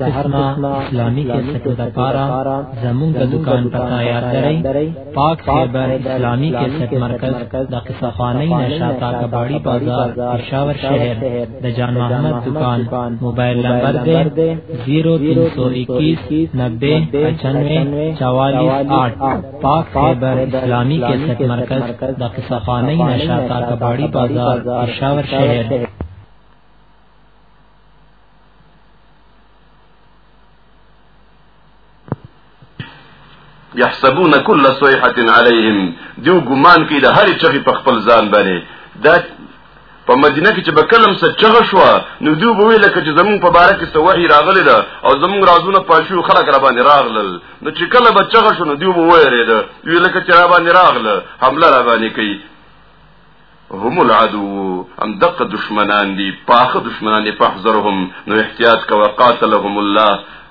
د هر نا اسلامي کیسټو د پارا زموږ د دکان پتا یاد درئ پاک خیبر اسلامي کیسټ مرکز د قصه خانه نشاتا کباړی بازار پېښور شهر د جان محمد دکان موبایل نمبر دی 0321 90 95 44 8 پاک خیبر اسلامی کیسټ مرکز د قصه خانه نشاتا کباړی بازار پېښور شهر يحسبون كل صيحه عليهم دیو ګمان کوي د هر چغي په خپل ځان باندې دا په مدینه کې چې به کلم څه چغه شو نو دوی به ویل چې زمونږ په باره کې څه وحی راغلی ده او زمونږ رازونه پاشو خلک را باندې راغلل نو چې کله به چغه شو نو دوی به ویرید وی لکه چې را باندې راغله حمله را باندې کوي هم العدو هم دقه دشمنان دي پاخه دشمنان دي فاحذرهم نو احتیاط کوه قاتلهم الله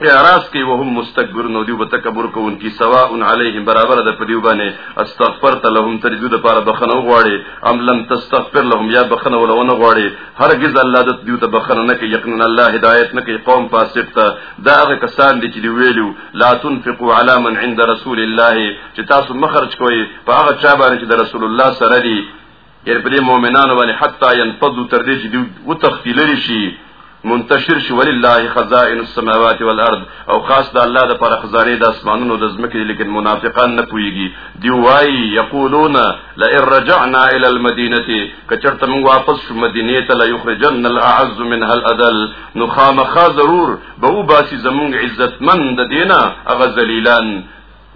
په اعراض کې وهم مستكبرون او دیو به تکبر کوونکي سواء علیهم برابر ده په دیو باندې استغفرت لهم تر دیو د پاره بخنه وغواړي ام لم تستغفر لهم یا بخنه ولونه غواړي هرگز الله د دیو ته بخنه نه کوي یقینا الله هدایت نه کوي قوم فاسق ته دا هغه کسان دي چې دی ویلو لا تنفقوا علی من عند رسول الله چې تاسو مخرج کوئ په هغه چا باندې چې د رسول الله سره دی یعنی په دې مؤمنانو باندې حتی ينفضوا تر دې چې دوی وتښتي لرې شي منتشر شي ولله خزائن السماوات والارض او خاص د الله د پر خزانه د اسمانونو د زمکې لیکن منافقان نه پويږي دی وای یقولون لئن رجعنا الى المدينه کچرته موږ واپس شو مدینه ته لا یخرجن الاعز منها الاذل نو خامخا ضرور به وباسي زموږ عزتمن د دینه اغه ذلیلان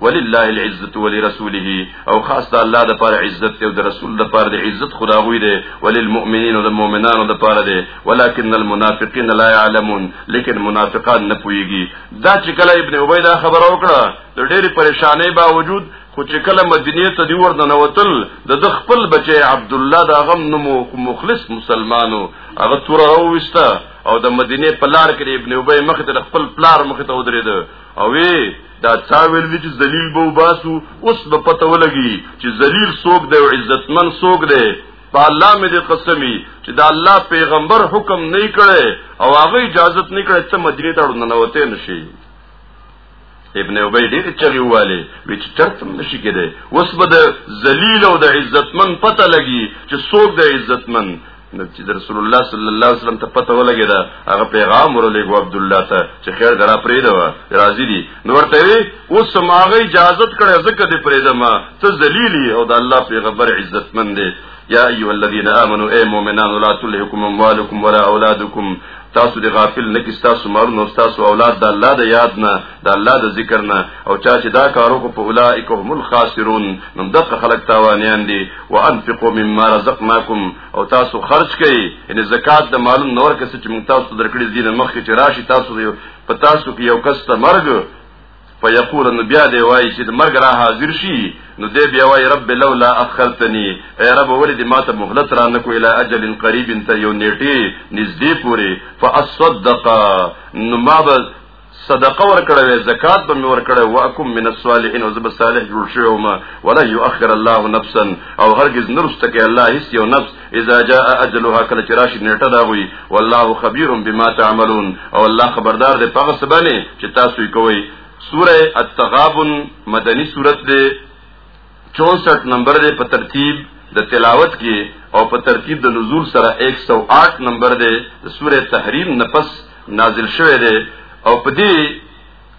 ولله العزت ولرسوله او خاص د الله د پر عزت او د رسول د پر د عزت خدا غوي دي وللمؤمنین او د مؤمنانو د پر دي ولکن المنافقین لا يعلمون لیکن منافقان نه پويږي دا چې کله ابن عبید خبر او کړه د ډېر پریشانې باوجود خو چې کله مدینه ته دی ورته نوتل د خپل بچي عبد الله دا غم نو مخلص مسلمانو هغه تور راوسته او د مدینه په لار کې ابن ابي مخ ته خپل پلار مخ ته ودرېد او وی دا چا ویل دي چې ذلیل به وباسو اوس به پته ولګي چې ذلیل څوک دی او عزتمن څوک دی په الله مې دې قسمی چې دا الله پیغمبر حکم نه کړي او هغه اجازه نه کړي چې مدینه ته ورننه وته نشي ابن ابي ډېر چغي واله وی چې چرتم نشي کېده اوس به د ذلیل او د عزتمن پته لګي چې څوک د عزتمن نو چې رسول الله صلی الله علیه وسلم ته پته ولګی دا هغه پیغام ورلېګو عبد الله ته چې خیر درا پرې دا راضی دي نو ورته وی اوس سماغه اجازه کړه زکه دې پرې دا ما ته ذلیلی او دا الله پیغمبر عزتمن دی یا ایها الذین آمنو اے مؤمنان لا تلهکم اموالکم ولا اولادکم تاسو د غافل نه کی تاسو مارونه او تاسو اولاد د الله د یاد نه د الله د ذکر نه او چا چې دا کارو کو په اولائک هم الخاسرون نو دغه خلک تاوانیان دي وانفقوا مما رزقناکم او تاسو خرج کړئ ان زکات د مالون نور کس چې موږ تاسو درکړي دي نه مخکې چې راشي تاسو په تاسو کې یو کس ته مرګ فیقول نو بیا دی وای چې د مرګ را حاضر شي نو دی بیا وای رب لولا اخرتنی ای رب ولې دې ماته مهلت را نکو اله اجل قریب ته یو نیټه نږدې پوري فاصدق نو ما به صدقه ورکړه وې زکات به مې ورکړه واکم من الصالحین او زب صالح جوړ شوم ولا یؤخر الله نفسا او هرگز نرسته کې الله هیڅ یو نفس اذا جاء اجلها کله چې راشي نیټه دا وي والله خبير بما تعملون او الله خبردار دی په څه باندې چې تاسو یې کوی سوره التغابن مدنی سورت دی 64 نمبر دی په ترتیب د تلاوت کې او په ترتیب د نزول سره 108 نمبر دی د سوره تحریم نفس نازل شوه دی او په دې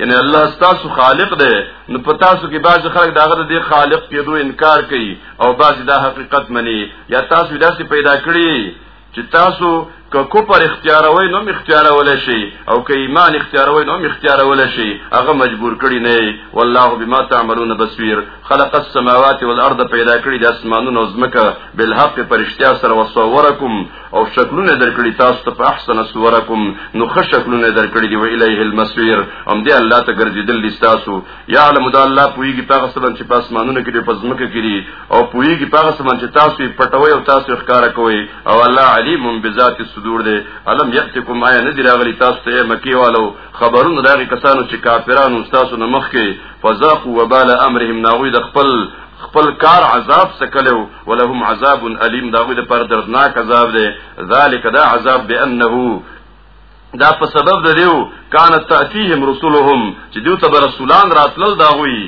یعنی الله ستاسو خالق دی نو په تاسو کې بعض خلک داغه د خالق کېدو انکار کوي او بعض دا حقیقت مني یا تاسو داسې پیدا کړی چې تاسو که کوپر اختیاروي نو اختیارول شي او که ایمان اختیاروي نو اختیارول شي هغه مجبور کړی نه والله بما تعملون بصير خلق السماوات والارض پیدا کړی د اسمانونو او زمکه بالحق پرشتیا سره وصورکم او شکلونه درکړي تاسو ته په احسن صورکم نو خ شکلونه درکړي دی و الیه المسیر هم دې الله ته ګرځیدل لستاسو یعلم دا الله پویږي تاسو سره چې پاس مانونه کې په ځمکه کې او پویږي تاسو سره چې تاسو پټوي او تاسو ښکارا کوي او الله علیم بذات الصدور دی علم یاتکم آیا نه دی راغلی تاسو ته مکی والو خبرونه دغه کسانو چې کافرانو تاسو نه مخ کې فذاقوا وبال امرهم ناوی د خپل خپل کار عذاب سکلو ولهم عذاب الیم دا غوی د پر دردناک عذاب دی ذالک دا عذاب بانه دا په سبب د دیو کان تاتیهم رسولهم چې دیو ته رسولان راتلل دا غوی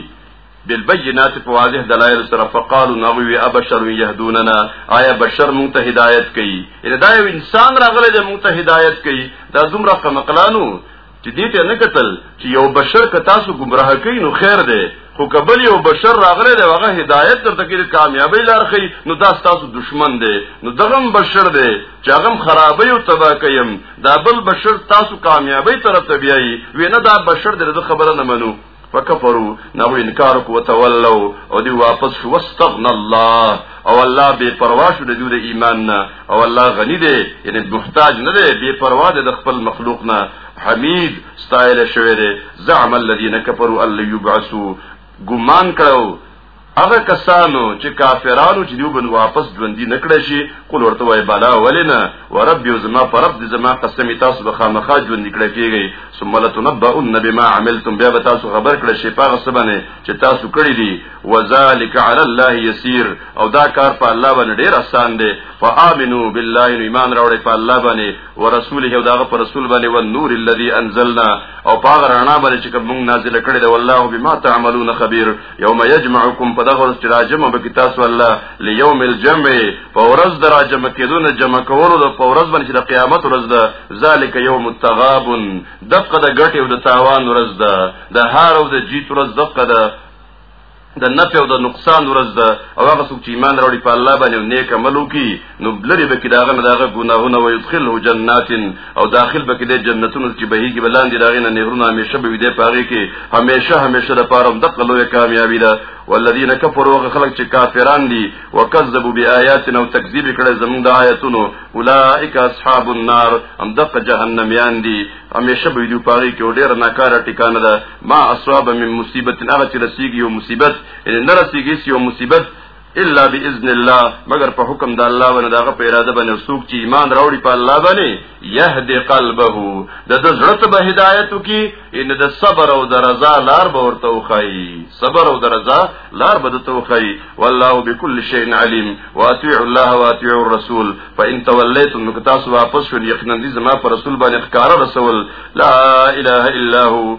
بالبينات فواضح دلائل سره فقالوا نغوي ابشر يهدوننا آیا بشر مونږ ته هدایت کوي دا یو انسان راغلی دی مونږ ته هدایت کوي دا دومره قمقلانو چې دې ته نه کتل چې یو بشر که تاسو گمراه کوي نو خیر دی خو کبل یو بشر راغلی دی هغه هدایت درته کوي کامیابی لار ښیي نو دا ستاسو دشمن دی نو دغه بشر دی چې هغه خرابوي او تباه کوي دا بل بشر تاسو کامیابی طرف ته بیایي وینه دا بشر دی د خبره نه منو فکفرو نو انکار کو تولو او دی واپس شو واستغنا الله او الله بے پروا شو د دې ایمان نه او الله غنی دی یعنی محتاج نه دی بے پروا دی د خپل مخلوق نه حمید ستایل شوی دی زعم الذين كفروا ان يبعثوا ګمان کړو هغه کسانو چې کافرانو چې دیو بن واپس ژوندۍ نکړه شي قول ورته وای بالا ولنا ورب یزما پرب دې زما قسم تاسو به خامخا ژوندۍ کړه کیږي ثم لتنبؤن بما عملتم بیا به تاسو خبر کړه شي پاغه سبنه چې تاسو کړی دي وذالک علی الله یسیر او دا کار په الله باندې ډیر آسان دی فآمنو بالله ایمان راوړی په الله باندې ورسوله او داغه پر رسول باندې او نور الذي انزلنا او پاغه رڼا باندې چې کوم نازل کړی دی والله بما تعملون خبير یوم یجمعکم په دغه ورځ چې راجمع به کی تاسو الله لیوم الجمع په ورځ د راجمع کېدو نه جمع کولو د په ورځ باندې د قیامت ورځ ده ذالک یوم التغابن دغه د ګټې او د تاوان ورځ ده د هار او د جیت ورځ دغه ده د نفع او د نقصان ورځ ده او هغه څوک چې ایمان راوړي په الله باندې او نیک عمل وکړي نو لري به کې داغه نه داغه ګناهونه او يدخله جنات او داخل به کې د جنتونو چې بهيږي بلاندې داغه نه نهرونه همیشه به دې پاره کې همیشه همیشه د پاره د قلوې کامیابی ده والذین کفروا خلق چې کافران دي وکذبوا بیااتنا او تکذیب کړي زموږ د آیاتونو اولئک اصحاب النار هم دغه جهنميان دي همیشه به دې پاره کې ډېر ناکاره ټکانه ده ما اصحاب من مصیبت هغه چې رسیږي یو مصیبت نه رسیږي یو مصیبت الا باذن الله مگر په حکم د الله باندې داغه په اراده باندې څوک چې ایمان راوړي په الله باندې يهدي قلبه د د زړه ته به هدایت کی ان د صبر او د رضا لار به ورته وخی صبر او د رضا لار به ته وخی والله بكل شيء عليم واطيع الله واطيع الرسول فان توليتم نو تاسو واپس شو یقینا دي زما پر رسول باندې ښکارا رسول لا اله الا هو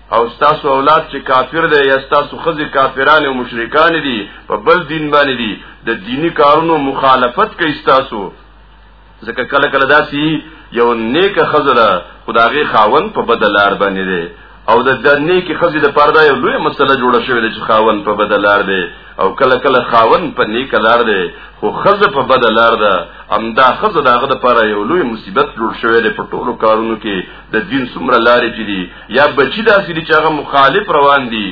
او ستاسو اولاد چې کافر دی یا ستاسو خزي کافرانه او مشرکان دي په بل دین باندې دي د دینی کارونو مخالفت کوي ستاسو ځکه کله کله داسي یو نیک خزره خدایي خاون په بدلار باندې دی او د دنې کې خزي د پردا یو لوی مسله جوړه شوې ده چې خاون په بدلار دی او کله کله خاون په نیک لار دی خو خزه په بدلار ده امدا خزه داغه د پاره یو لوی مصیبت جوړ شوې ده په ټولو کارونو کې د دین څومره لارې چې دي یا بچی داسې دي چې هغه مخالف روان دي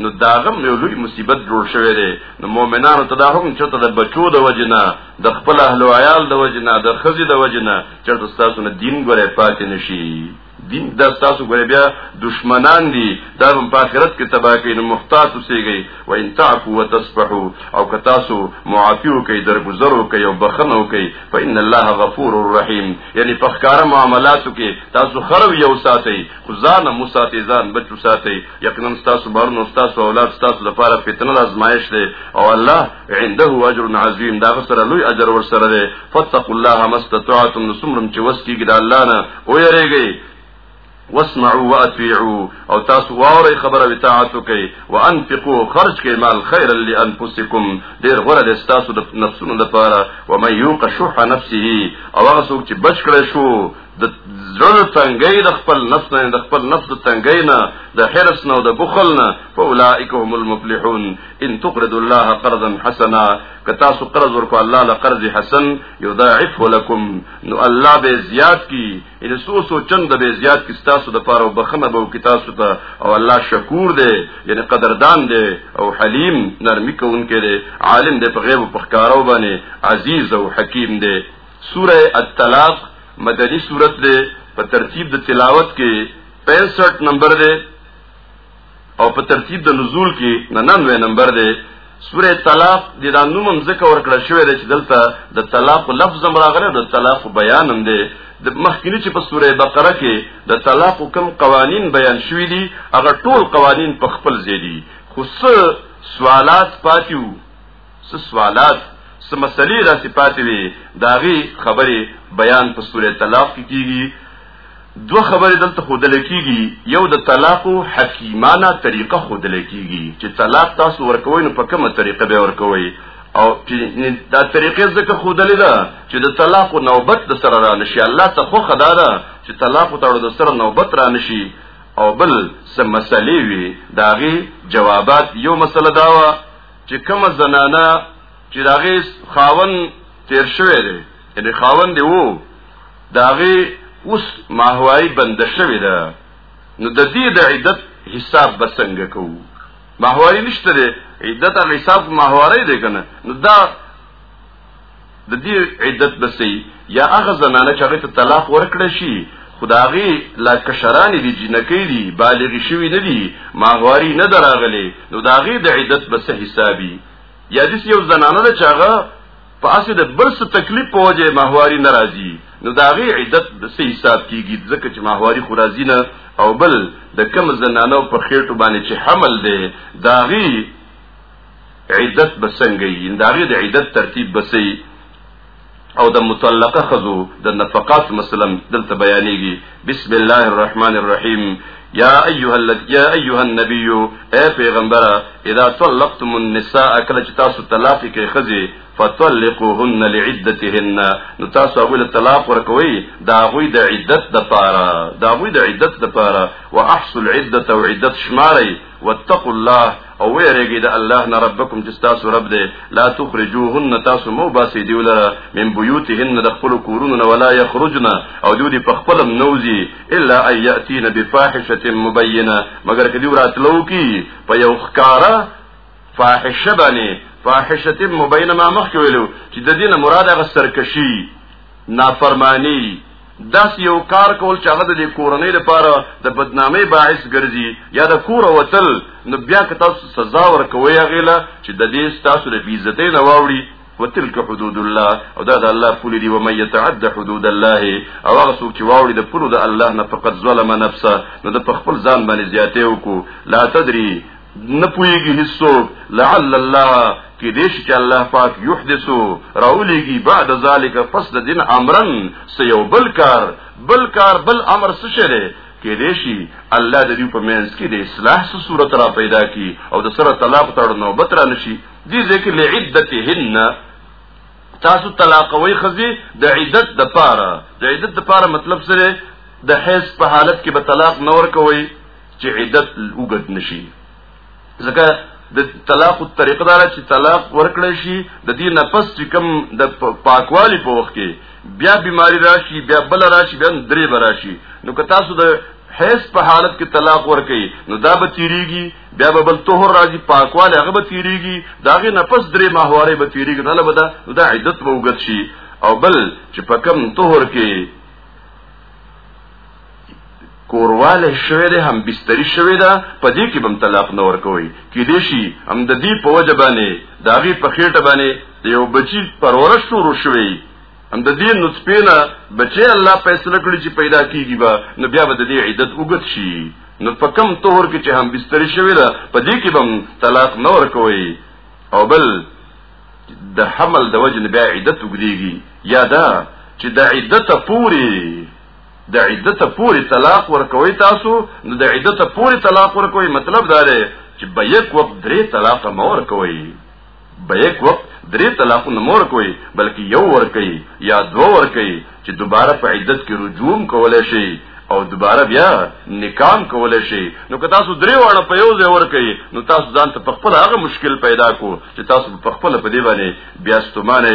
نو داغم یو لوی مصیبت جوړ شوی دی نو مؤمنانو ته دا حکم چرته د بچو د وجنه د خپل اهل او عیال د وجنه د خزي د وجنه چرته تاسو نه دین ګره پاتې نشي دین د تاسو ګره بیا دشمنان دي دا په آخرت کې تباہ کوي نو محتاط اوسئ وان تعفو وتصفحو او که تاسو معافي وکړئ درګذر وکړئ او بخښنه وکړئ فان الله غفور رحیم یعنی په ښکاره معاملاتو کې تاسو خرو یو ساتئ خو ځان مو ساتئ ځان بچو ساتئ یقینا تاسو بارونو تاسو اولاد تاسو لپاره فتنه د ازمایش دی او الله عنده اجر عظیم دا سره لوی اجر ور سره دی فتقوا الله ما استطعتم نسمرم چې وس کېږي د الله نه او یریږئ واسمعوا واطيعوا او تاسو واوري خبره اطاعت وکي وانفقوا خرج کي مال خيرا لانفسكم ډیر غره د تاسو د نفسونو لپاره و من يوق شح نفسه او هغه څوک چې بچ کړي شو د زړه تنګي د خپل نفس نه د خپل نفس تنګي نه د حرس نه او د بخل نه فاولائک هم المفلحون ان تقرض الله قرضا حسنا که تاسو قرض ورکو الله لقرض حسن يضاعفه لكم نو الله به زیات کی ان سو سو چند به زیات کی تاسو د پاره بخنه به کی تاسو ته او الله شکور دی یعنی قدردان دی او حلیم نرمی کوونکی دی عالم دی په غیب او په ښکارو باندې عزیز او حکیم دی سوره الطلاق مدنی سورت دی په ترتیب د تلاوت کې 65 نمبر دی او په ترتیب د نزول کې نه ننوې نمبر دی سوره طلاق د دا نوم هم ځکه ورکړه شوې ده چې دلته د طلاق لفظ هم راغلی د طلاق بیان هم دی د مخکینی چې په سوره بقره کې د طلاق کوم قوانین بیان شوې دي هغه ټول قوانین په خپل ځای دي خو څه سوالات پاتیو څه سوالات څه مسلې را صفات وي داغي خبرې بیان په سورې طلاق کې کیږي دو خبرې دلته خودل کیږي یو د طلاق حکیمانه طریقه خودل کیږي چې طلاق تاسو ورکوئ نو په کومه طریقه به ورکوئ او دا طریقې ځکه خودلې ده چې د طلاق او نوبت د سره را نشي الله ته خو خدا ده چې طلاق او تړو د سره نوبت را نشي او بل سم مسلې وي داغي جوابات یو مسله داوه چې کومه زنانه چې داغه خاون تیر شوی دی یعنی خاون دی وو داغه اوس ماهوایی بند شوی ده نو د دې د عدت حساب بسنګ کوو ماهواری نشته دی عدت او حساب ماهواری دی کنه نو دا د دې عدت بسې یا هغه زنانه چې هغه ته طلاق ورکړ شي خداغي لا کشران دي جنکې دي بالغ شوی نه دي ماغواري نه دراغلي نو داغي د عدت بسې حسابي یا دې یو زنانه ده چې هغه په اسې د برس تکلیف په وجه ماهواري ناراضي نو داغي عدت بسې حساب کیږي ځکه چې ماهواري خو راضي نه او بل د کم زنانه په خېټو باندې چې حمل دی داغي عدت به څنګه یي د هغې د عدت ترتیب به څه او د مطلقه خزو د نفقات مسلم دلته بیانېږي بسم الله الرحمن الرحیم یا ایها الذ یا ایها النبی اے پیغمبر اذا طلقتم النساء کله چې تاسو طلاق کې خزي فطلقوهن لعدتهن نو تاسو هغه طلاق ورکوي دا غوي د عدت د پاره دا غوي د عدت د پاره واحصل عدته او عدت شماري واتقوا الله او ویریږي د الله نه ربکم چې تاسو رب دی لا تخرجوهن تاسو مو باسي دی ولره من بيوتهن د خپل کورونو نه ولا يخرجن او دوی په خپل نوزي الا ان ياتين بفاحشه مبينه مگر کدی وراتلو کی په یو ښکارا فاحشه باندې فاحشه مبينه ما مخکې ویلو چې د دې نه مراد هغه سرکشي نافرمانی داسې یو کار کول چې هغه د کورنۍ لپاره د بدنامۍ باعث ګرځي یا د کور وتل نو بیا که تاسو سزا ورکوي هغې له چې د دې ستاسو د بېعزتۍ نه واوړي وتلك حدود الله او دا د الله پولې دي ومن يتعد حدود الله او هغه څوک چې واوړي د پولو د الله نه فقط ظلم نفسه نو د خپل ځان باندې زیاته وکړو لا تدري نه پويږي هیڅوک لعل الله کې دیش چې الله پاک یحدثو راولېږي بعد ذالک پس د دین امرن سيو بل کار بل کار بل امر څه شری کې دی شي الله د دې په مینس کې د اصلاح سره صورت را پیدا کی او د سره طلاق تړ نوبت را نشي دې ځکه لعدتهن تاسو طلاقوي خزي د عدت د پاره د عدت د پاره مطلب سره د حیض په حالت کې به طلاق نور کوي چې عدت وګت نشي ځکه د طلاق طریقه دا چې طلاق ورکړی شي د دې نفس چې کم د پاکوالي په وخت کې بیا بیماری راشي بیا بل راشي بیا درې براشي نو که تاسو د حیث په حالت کې طلاق ورکړي نو دا به تیریږي بیا به بل طهر راځي پاکواله هغه به تیریږي داغه نفس درې ماهواره به تیریږي نه لبدا دا عدت به وګت شي او بل چې په کم طهر کې کورواله شوی دی هم بستری شوی ده په دې کې بم طلاق نه ورکوي کې دې شي هم د دې په وجه باندې داغي په خېټه باندې یو بچی پرورش شروع شوی هم د دې نطفه نه بچي الله فیصله کړی چې پیدا کیږي با نو بیا به د دې عدت وګت شي نو په کم طور کې چې هم بستری شوی ده په دې کې بم طلاق نه ورکوي او بل د حمل د وجه نه بیا عدت وګديږي یا دا چې د عدت پوری د عدت پوری طلاق ورکوي تاسو نو د عدت پوری طلاق ورکوي مطلب دا دی چې به یک وخت درې طلاق مور کوي به یک وخت درې طلاق نه مور کوي بلکې یو ور کوي یا دو ور کوي چې دوباره په عدت کې رجوم کولای شي او دوباره بیا نکام کولای شي نو که تاسو درې واړه په یو ځای ور کوي نو تاسو ځان ته په خپل هغه مشکل پیدا کو چې تاسو په خپل په دی باندې بیا ستومانه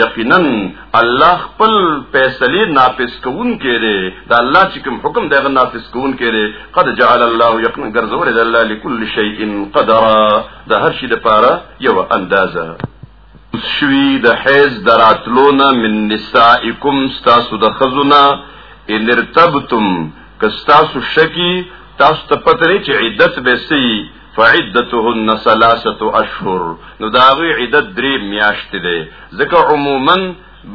یقینا الله خپل فیصله نافذ کوون کړي دا الله چې کوم حکم دغه نافذ کوون کړي قد جعل الله یقینا ګرځول د الله لكل شیء قدرا د هر شي لپاره یو اندازه شوی د حیز دراتلونه من نسائکم ستاسو د خزونه ان ارتبتم که ستاسو شکی تاسو ته پته چې عدت به سي فعدتهن ثلاثه اشهر نو دا غي عدت درې میاشت دی ځکه عموما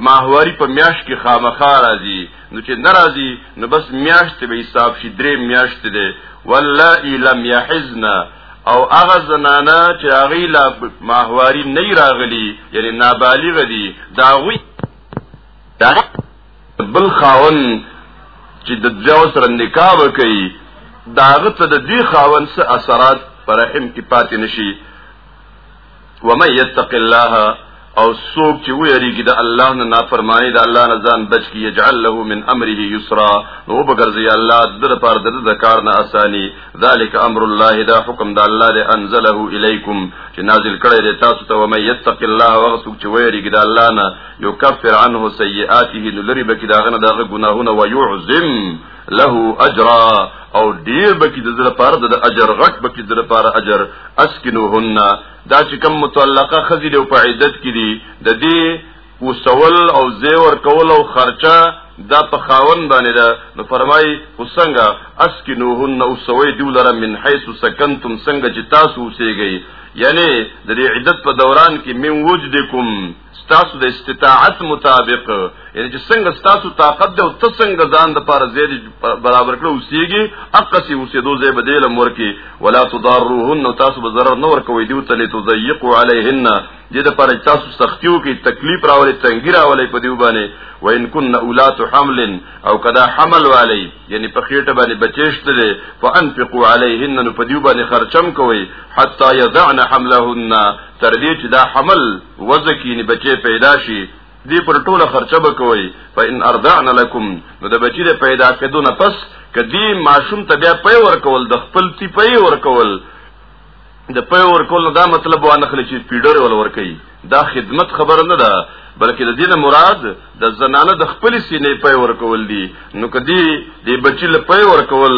ماهواری په میاشت کې خامخا راځي نو چې ناراضي نو بس میاشت به حساب شي درې میاشت دی والله لم يحزن او هغه زنانا چې هغه لا ماهواری نه راغلي یعنی نابالغ دي دا غوي دا بل خاون چې د بیا سره نکاح وکړي داغه ته د دې خاون څه اثرات پر رحم کې پاتې نشي ومن يتق الله او سوق چې ویریږي د الله نه نافرمانی د الله نه ځان بچ کی یجعل له من امره یسرا نو بغرزی الله در پر د ذکر نه اسانی ذالک امر الله دا حکم د الله له انزله الیکم چې نازل کړی دی تاسو ته و مې یتق الله وغسوک چې ویریږي د الله نه یکفر عنه سیئاته نو لري بکی داغنه داغه ګناهونه و یعظم له اجر او ډیر بکی د زړه لپاره د اجر غټ بکی د زړه لپاره اجر اسکنوهن دا چې کوم متعلقه خزی له په عدت کې دي د دې وسول او زیور کول او خرچه دا په خاون باندې ده نو فرمای وسنګه اسکنوهن او سوي دولره من حيث سكنتم سنګه چې تاسو اوسېږئ یعنی د عدت په دوران کې من وجدکم ستاسو د استطاعت مطابق یعنی چې څنګه ستاسو طاقت دی او ته څنګه ځان د پاره زیر برابر کړو اوسېږي اقصی اوسېدو ځای به دی لمر کې ولا تضاروهن تاسو به ضرر نه ورکوي دی ته لتضيقوا عليهن دې د پاره تاسو سختیو کې تکلیف راولي تنګی راولي په دیو باندې وان كن اولات حمل او کدا حمل والی یعنی په خېټه باندې بچیشت دي فانفقوا عليهن نو په دیو باندې خرچم کوي حتا يضعن حملهن تر دې چې دا حمل وزکینی بچی پیدا شي دی پر ټوله خرچه بکوي فإن ارضعن لكم نو د بچی د پیدا کېدو نه پس کدی ماشوم ته بیا پي ورکول د خپل تی پي ورکول د پي ورکول دا مطلب وانه خل چې پیډر ول ورکي دا خدمت خبره نه ده بلکې د دینه مراد د زنانه د خپل سینې پي ورکول دي نو کدی د بچی له پي ورکول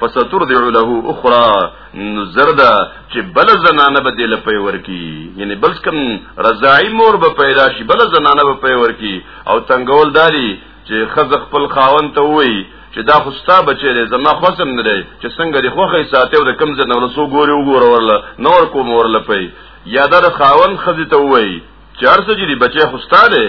فسترضع له اخرى زردا چې بل زنانه به دل پي ورکی یعنی بل کم رضاعي مور به پیدا شي بل زنانه به پي ورکی او تنگول دالي چې خز خپل خاون ته وای چې دا خو ستا بچی دی زما خوسم نه دی چې څنګه دی خوخه ساتي او د کم زنه ورسو ګوري وګوره ورله نور کوم ورله پي یا دا خاون خزي ته وای چې ارسه دې بچی خوستا دی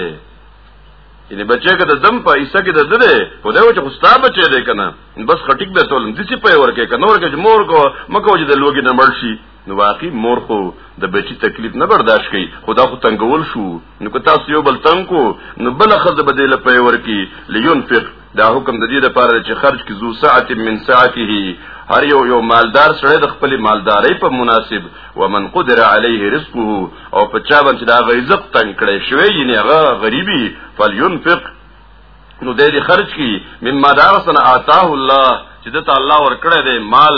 یعنی بچی که د دم په ایسه کې د ده خدای و چې خوستا بچی دی کنه بس خټیک به تول دسی په ورکه کنه ورکه مور کو مکو چې د لوګي نه مړ شي نو واقعي مور خو د بچی تکلیف نه برداشت کوي خدا خو تنگول شو نو که تاسو یو بل تنگ کو نو بل خزه بدله په ورکی لیون فقه دا حکم د دې لپاره چې خرج کې ذو ساعت من ساعته هر یو یو مالدار سره د خپل مالداري په مناسب ومن قدر عليه رزقه او په چا باندې دا غیزق تنگ کړي شوی یعنی هغه غریبي فلينفق نو دې خرج کی مما دارسن آتاه الله چې د الله ور کړی دی مال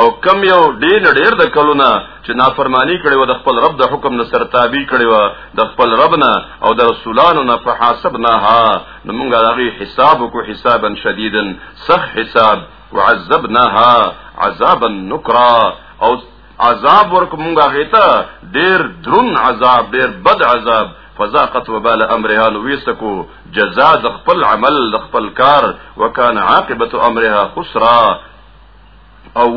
او کم یو ډیر ډیر د کلونه چې نافرمانی کړي و د خپل رب د حکم نه سرتابي کړي و د خپل رب نه او د رسولانو نه په حساب نه ها نو موږ هغه حساب کو حسابا شدیدا صح حساب وعذبناها عذابا نکرا او عذاب ورک موږ هغه ته ډیر درون عذاب ډیر بد عذاب فذاقت وبال امرها نو ویسکو جزاء د خپل عمل د خپل کار وکانه عاقبت امرها خسرا او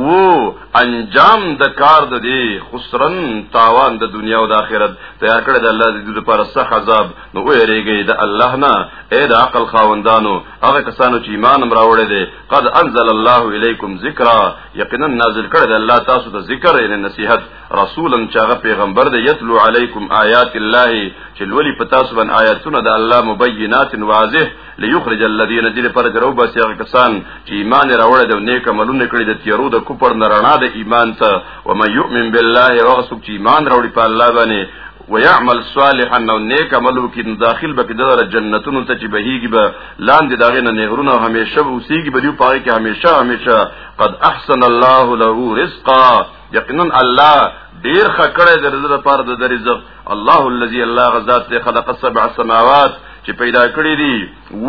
انجام د کار د دی خسرن تاوان د دنیا او د آخرت تیار کړی د الله د دې لپاره سخت عذاب نو ویریږي د الله نه اې د عقل خاوندانو هغه کسانو چې ایمان راوړی دي قد انزل الله الیکم ذکرا یقینا نازل کړی د الله تاسو ته ذکر یې نصیحت رسولا چې هغه پیغمبر دی یتلو علیکم آیات الله چې لولي په تاسو باندې آیاتونه د الله مبینات واضح ليخرج الذين دل پر درو بس هغه کسان چې ایمان راوړل دي او نیک عملونه کړی د تیرو د کوپر نه رڼا د ایمان ته و من يؤمن بالله او هغه څوک چې ایمان راوړي په الله باندې ويعمل صالحا نو نیک عملو کې داخل به کده جنتونو ته چې بهيږي به لاندې داغه نه نهرونه همیشه اوسېږي به دی پاره کې همیشه همیشه قد احسن الله له رزقا یقینا الله ډیر خکړه د رزق لپاره د رزق الله الذي الله غزاد ته خلق السبع سماوات چې پیدا کړی دي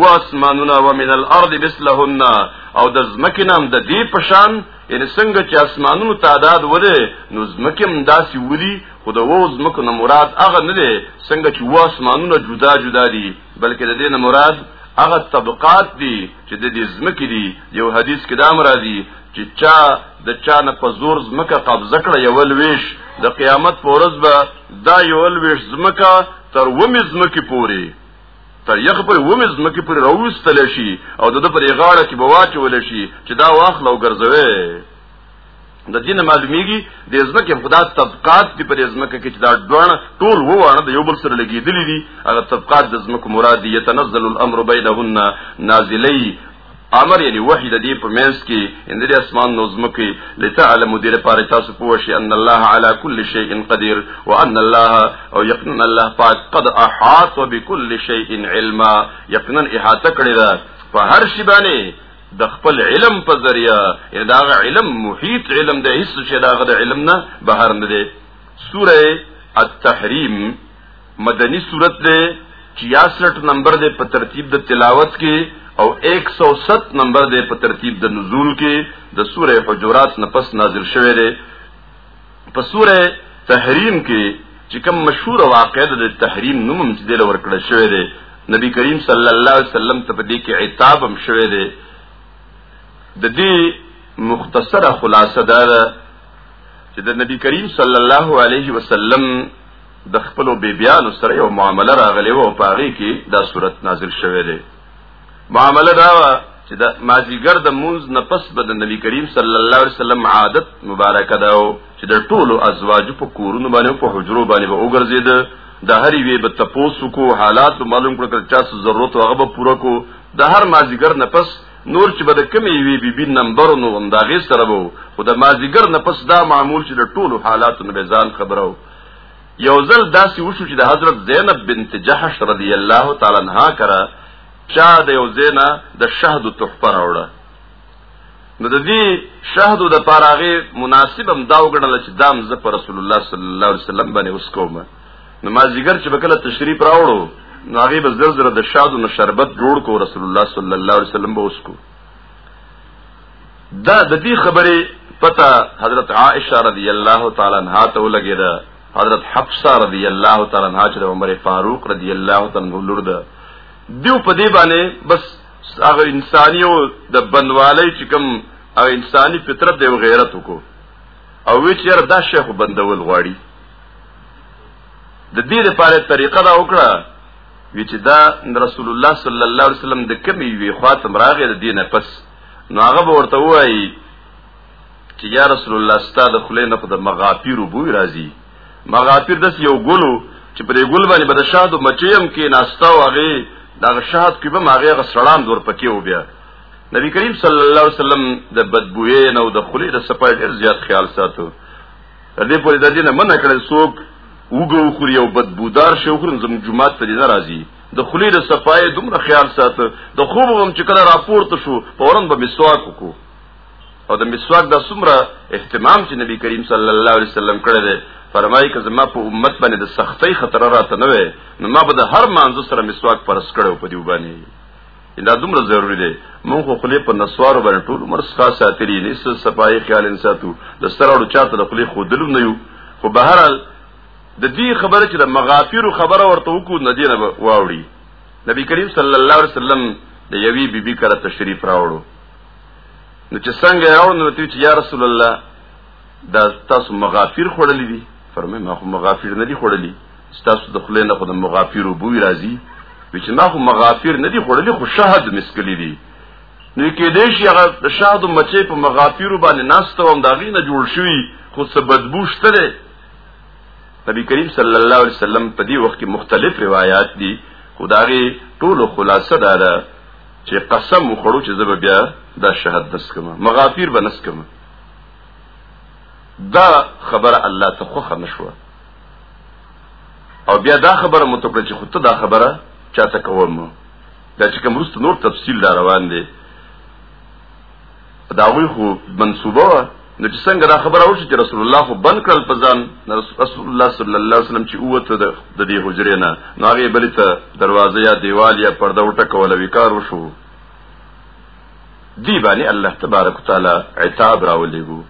واسمانونه ومن الارض مثلهن او د زمکه نام د دې پشان یعنی څنګه چې اسمانونو تعداد وله نو زمکه هم داسې ولي خو د وو زمکه نه مراد هغه نه دی څنګه چې وو اسمانونه جدا جدا دي بلکې د دې نه مراد هغه طبقات دي چې د دې زمکه دي یو حدیث کې دا مرادي چې چا د چا نه په زور زمکه قبضه کړه یو لویش د قیامت په ورځ به دا یو لویش زمکه تر ومې زمکه پوري تر یخ پر ومې زمکه پوري راوستل شي او د پر غاړه کې به واچول شي چې دا واخلو ګرځوي د دین معلومیږي د ازمکه خدا طبقات دی پر ازمکه کې چې دا ډوړ ټول وونه د یو بل سره لګیدلی دي هغه طبقات د ازمکه مراد یتنزل الامر بینهن نازلی امر یعنی وحی د دې په منځ کې ان دې اسمان نو زمکه لتعلم دې لپاره تاسو پوه شئ ان الله على كل شيء قدير وان الله او یقینا الله پاک قد احاط بكل شيء علما یقینا احاطه کړی دا په هر شی باندې د خپل علم په ذریعہ ان دا علم محیط علم د هیڅ شي دا د علم نه بهر نه دی سوره التحریم مدنی صورت دی 66 نمبر دی په ترتیب د تلاوت کې او 107 نمبر دی په ترتیب د نزول کې د سوره حجرات نه پس نازل شوی دی په سوره تحریم کې چې کوم مشهور واقع د تحریم نوم چې د لور کړه شوی دی نبی کریم صلی الله علیه وسلم ته په دې کې عتاب هم شوی دی د دې مختصره خلاصه دا ده چې د نبی کریم صلی الله علیه وسلم د خپل بیبیانو سره یو معامله راغلی و او په هغې کې دا صورت نازل شوی دی معامله دا وه چې د مازیګر د مونځ نه پس به د نبی کریم صلی الله علیه وسلم عادت مبارکه ده چې د ټولو ازواجو په کورونو باندې په حجرو باندې به وګرځېده د هرې وی به تپوسو کو حالات معلوم کړ کړ چا څه ضرورت هغه به پوره کو د هر مازیګر نه پس نور چې به د کمی وی بی بی نمبر نو انداغې سره وو خو د مازیګر نه پس دا معمول چې د ټولو حالاتو نه ځان خبرو یو ځل داسې وشو چې د حضرت زینب بنت جحش رضی الله تعالی عنها کرا چا د یو زینا د شهد تحفه راوړه نو د دې شهد د پاراغه مناسب هم دا وګڼل چې دام ز پر رسول الله صلی الله علیه وسلم باندې اوس کومه نو ما زیګر چې بکله تشریف راوړو نو هغه به زر زر د شادو نو شربت جوړ کو رسول الله صلی الله علیه وسلم به اوس کو دا د دې خبرې پته حضرت عائشه رضی الله تعالی عنها ته ولګیده حضرت حفصه رضی الله تعالی عنها چې د عمر فاروق رضی الله تعالی عنہ لور ده دیو په دې باندې بس هغه انساني او د بنوالۍ چې کوم هغه انساني فطرت دی غیرت وکړو او وی چې دا شیخ بندول غواړي د دې لپاره طریقه دا وکړه وی چې دا رسول الله صلی الله علیه وسلم د کمی وی خاطم راغی د دینه پس نو هغه ورته وایي چې یا رسول الله ستاسو خلې نه په مغافیر بو راځي مغافیر داس یو ګلو چې پرې ګل باندې بد شاد او مچیم کې ناشتا او هغه دا شاد کې به ماغه غسړان دور پکې و بیا نبی کریم صلی الله علیه وسلم د بدبوې نه او د خلې د صفای ډیر زیات خیال ساتو تر دې پورې د دې نه منع کړل څوک وګو خوري او بدبودار شي خورن زموږ جمعات ته نه راځي د خلی د صفای دومره خیال ساته د خوب هم چې کله راپورته شو فورن به مسواک وکړو او د مسواک د څومره اهتمام چې نبی کریم صلی الله علیه وسلم کړی دی فرمایي که زما په امت باندې د سختۍ خطر راته نه وي نو ما به د هر مانزه سره مسواک پرس کړو په دی باندې دا دومره ضروری دی مونږ خو خلی په نسوارو باندې ټول عمر څخه ساتلی نه څه صفای خیال انساتو د سترړو چاته د خلی خو دلو نه یو خو به هر د دې خبره چې د مغافیر خبره ورته وکړو نه دی نه واوړي نبی کریم صلی الله علیه وسلم د یوی بیبي بی کړه تشریف راوړو نو چې څنګه راوړو نو ته چې یا رسول الله دا تاسو مغافیر خړلې دي فرمایي ما خو مغافیر نه دي خړلې ستاسو د خلې نه خو د مغافیر بوی راځي چې ما خو مغافیر نه دي خړلې خو شهد مسکلي دي نو کې دې شي هغه د شهد مچې په مغافیر باندې ناشته هم دا غي نه جوړ شوی خو څه بدبو شته ده نبی کریم صلی الله علیه وسلم په دې وخت کې مختلف روایت دي خدای ټول خلاصه ده دا چې قسم وخړو چې زب بیا دا شهد دس کما مغافیر بنس کما دا خبر الله ته خو خنشوه او بیا دا خبره مو ته کړه چې خو ته دا خبره چاته کوم دا چې کوم رست نور تفصیل دا روان دی دا وی خو منسوبه و نو چې څنګه دا خبره وشي چې رسول الله خو بن کړل په ځان رسول الله صلی الله علیه وسلم چې اوته د دې حجرې نه نو هغه بل ته دروازه یا دیوال یا پرده وټه کوله وکړ وشو دی باندې الله تبارک وتعالى عتاب راولېګو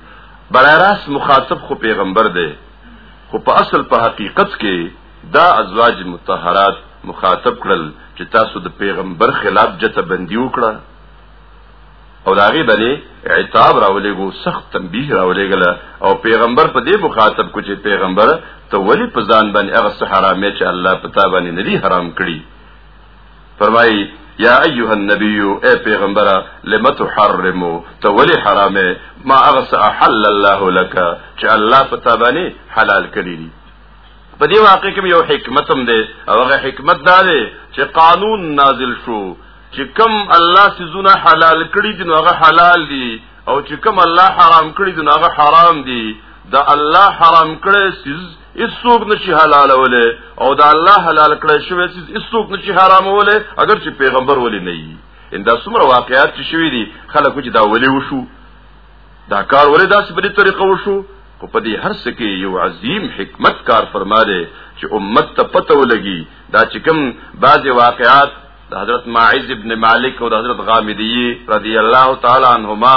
برای راست مخاطب خو پیغمبر دی خو په اصل په حقیقت کې دا ازواج متطهرات مخاطب کړل چې تاسو د پیغمبر خلاف جته بندي وکړه او دا غي بلې عتاب راولېګو سخت تنبیه راولېګل او پیغمبر په دې مخاطب کو چې پیغمبر ته ولی په ځان باندې هغه حرامې چې الله پتا باندې ندي حرام کړی فرمایي یا ایها النبی اے پیغمبره لم تحرم ته ولی حرامه ما اغس احل الله لك چې الله پتا باندې حلال کړی دي په دې واقع کې یو حکمت هم دی او هغه حکمت دا دی چې قانون نازل شو چې کم الله سيزونه حلال کړی دي نو هغه حلال دي او چې کم الله حرام کړی دي نو هغه حرام دي دا الله حرام کړی سيز هیڅوک نشي حلالوله او دا الله حلال کړی شوی چې هیڅوک نشي حراموله اگر چې پیغمبر ولې نه وي ان دا څومره واقعیات چې شوي دي خلکو چې دا ولې وشو دا کار ولې داسې په دې طریقه وشو خو په دې هر څه کې یو عظیم حکمت کار فرما دی چې امت ته پته ولګي دا چې کوم بعضې واقعات د حضرت ماعز ابن مالک او د حضرت غامدی رضی الله تعالی عنهما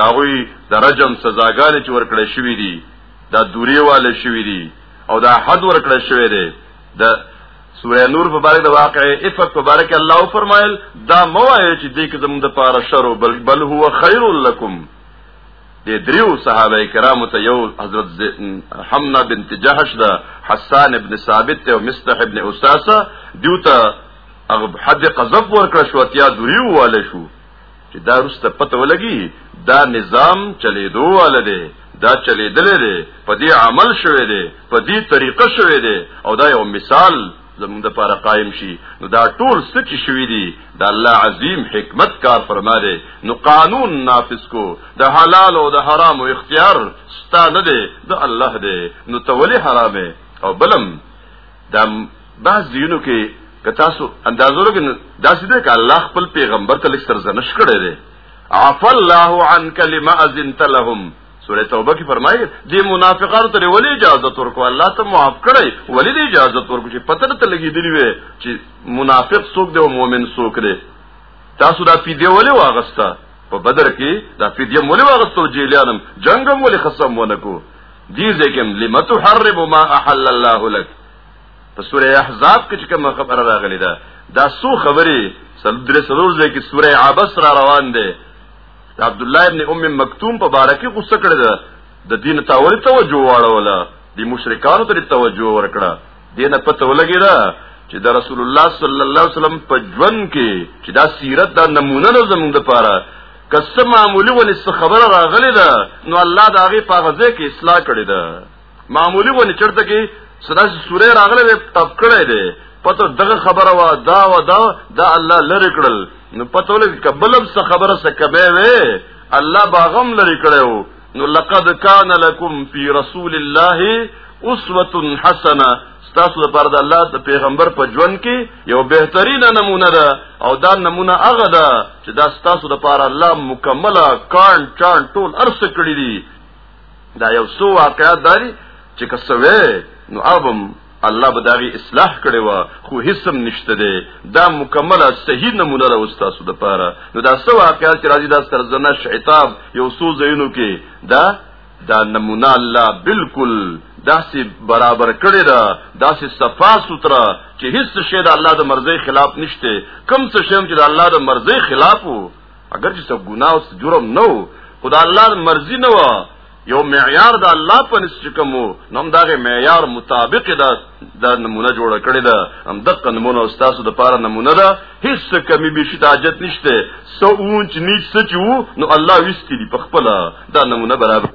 داوی د رجم سزاګانې چې ورکړې شوې دي دا دوری والے شوی دی او دا حد ورکړه شوی دی د سوره نور په باره د واقع افق په باره کې الله فرمایل دا مو وایي چې دې کې زموږ د پاره شر او بل بل هو خیر لکم د دریو صحابه کرامو ته یو حضرت حمنا بنت جهش دا حسان ابن ثابت او مستح ابن اساسه دیوته حد قذف ورکړه شو اتیا دریو والے شو چې دا روسته پته ولګي دا نظام چلیدو واله دی دا چلیدلې دی په دې عمل شوه دی په دې طریقه شوه دی او دا یو مثال زموږ د پاره قائم شي نو دا ټول سچ شوی دی دا الله عظیم حکمت کار فرما دی نو قانون نافذ کو د حلال او د حرام او اختیار ستانه دی د الله دی نو تولی حرامه او بلم دا بعض دیونو کې که تاسو اندازو لګن دا سیده ک الله خپل پیغمبر ته لښتر زنش کړی دی عف الله عنك لما اذنت لهم سوره توبه کې فرمایي دې منافقانو ته ولې اجازه ورکو الله ته معاف کړی ولې دې اجازه ورکو چې پتر ته لګې دی وي چې منافق څوک دی او مؤمن څوک دی تاسو دا پیډه ولې واغسته په بدر کې دا فدیه مولې واغستو جیلانم جنگم ولې خصم ونکو دې ځکه لمت حرب ما احل الله لك په سوره احزاب کې کوم خبره راغلې ده دا سو خبرې سلدر سلور ځای کې سوره عبس را روان دي عبد الله ابن ام مکتوم په باره کې غوسه کړې ده د دین تاول توجه واړوله د مشرکانو ته توجه ورکړه دینه پته ولګی دا چې د رسول الله صلی الله علیه وسلم په ژوند کې چې دا سیرت دا نمونه ده زموږ لپاره کسه معمولی ونی څه خبره راغلی ده نو الله دا غي په غزه کې اصلاح کړی ده معمولی ونی چرته کې صدا سوره راغله به تب کړی ده پته دغه خبره وا دا وا دا دا الله لری کړل نو پته ولګی کبلم څه خبره څه کبه وې الله باغم لری کړو نو لقد کان لکم فی رسول الله اسوه حسنه ستاسو لپاره د الله د پیغمبر په ژوند کې یو بهترینه نمونه ده او دا نمونه هغه ده چې دا ستاسو لپاره الله مکمله کان چان ټول ارس کړی دی دا یو سو واقعیت دی چې کسوي نو ابم الله به داغي اصلاح کړي وا خو هیڅم نشته دی دا مکمله صحیح نمونه را واستاسو د پاره نو دا سو واقعات چې راځي دا سرزنه شعتاب یو سو زینو کې دا دا نمونه الله بالکل داسې برابر کړی دا داسې صفا سوتره چې هیڅ شی د الله د مرزي خلاف نشته کم څه شی چې د الله د مرزي خلاف وو اگر چې څه ګناه او جرم نه وو خدای الله د مرزي نه وو یو معیار د الله په نس چې کوم نو هم دغه معیار مطابق دا د نمونه جوړه کړې ده هم دغه نمونه او تاسو د پاره نمونه ده هیڅ کمی به شي تاجت نشته سو اونچ نیچ سچو نو الله وستی دی په خپل دا نمونه برابر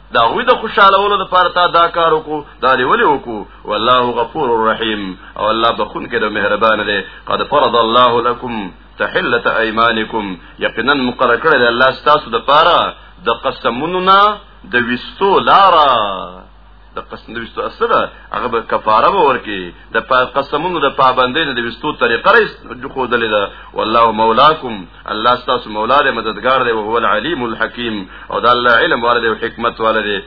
دا غوی د خوشالولو لپاره تا دا کار وکړو دا دی ولې وکړو والله غفور الرحیم او الله بخون کې د مهربان دی قد فرض الله لكم تحله ايمانكم یقینا مقرر کړی دی الله ستاسو د پاره د قسمونو نه د وستو لارا د قسم د وستو اصله هغه کفاره به ورکی د قسمونو د پابندۍ نه د وستو طریقه رئیس خودلې ده والله مولاکم الله ستاسو مولا دې مددگار دی او هو العلیم الحکیم او دا الله علم والده او حکمت والده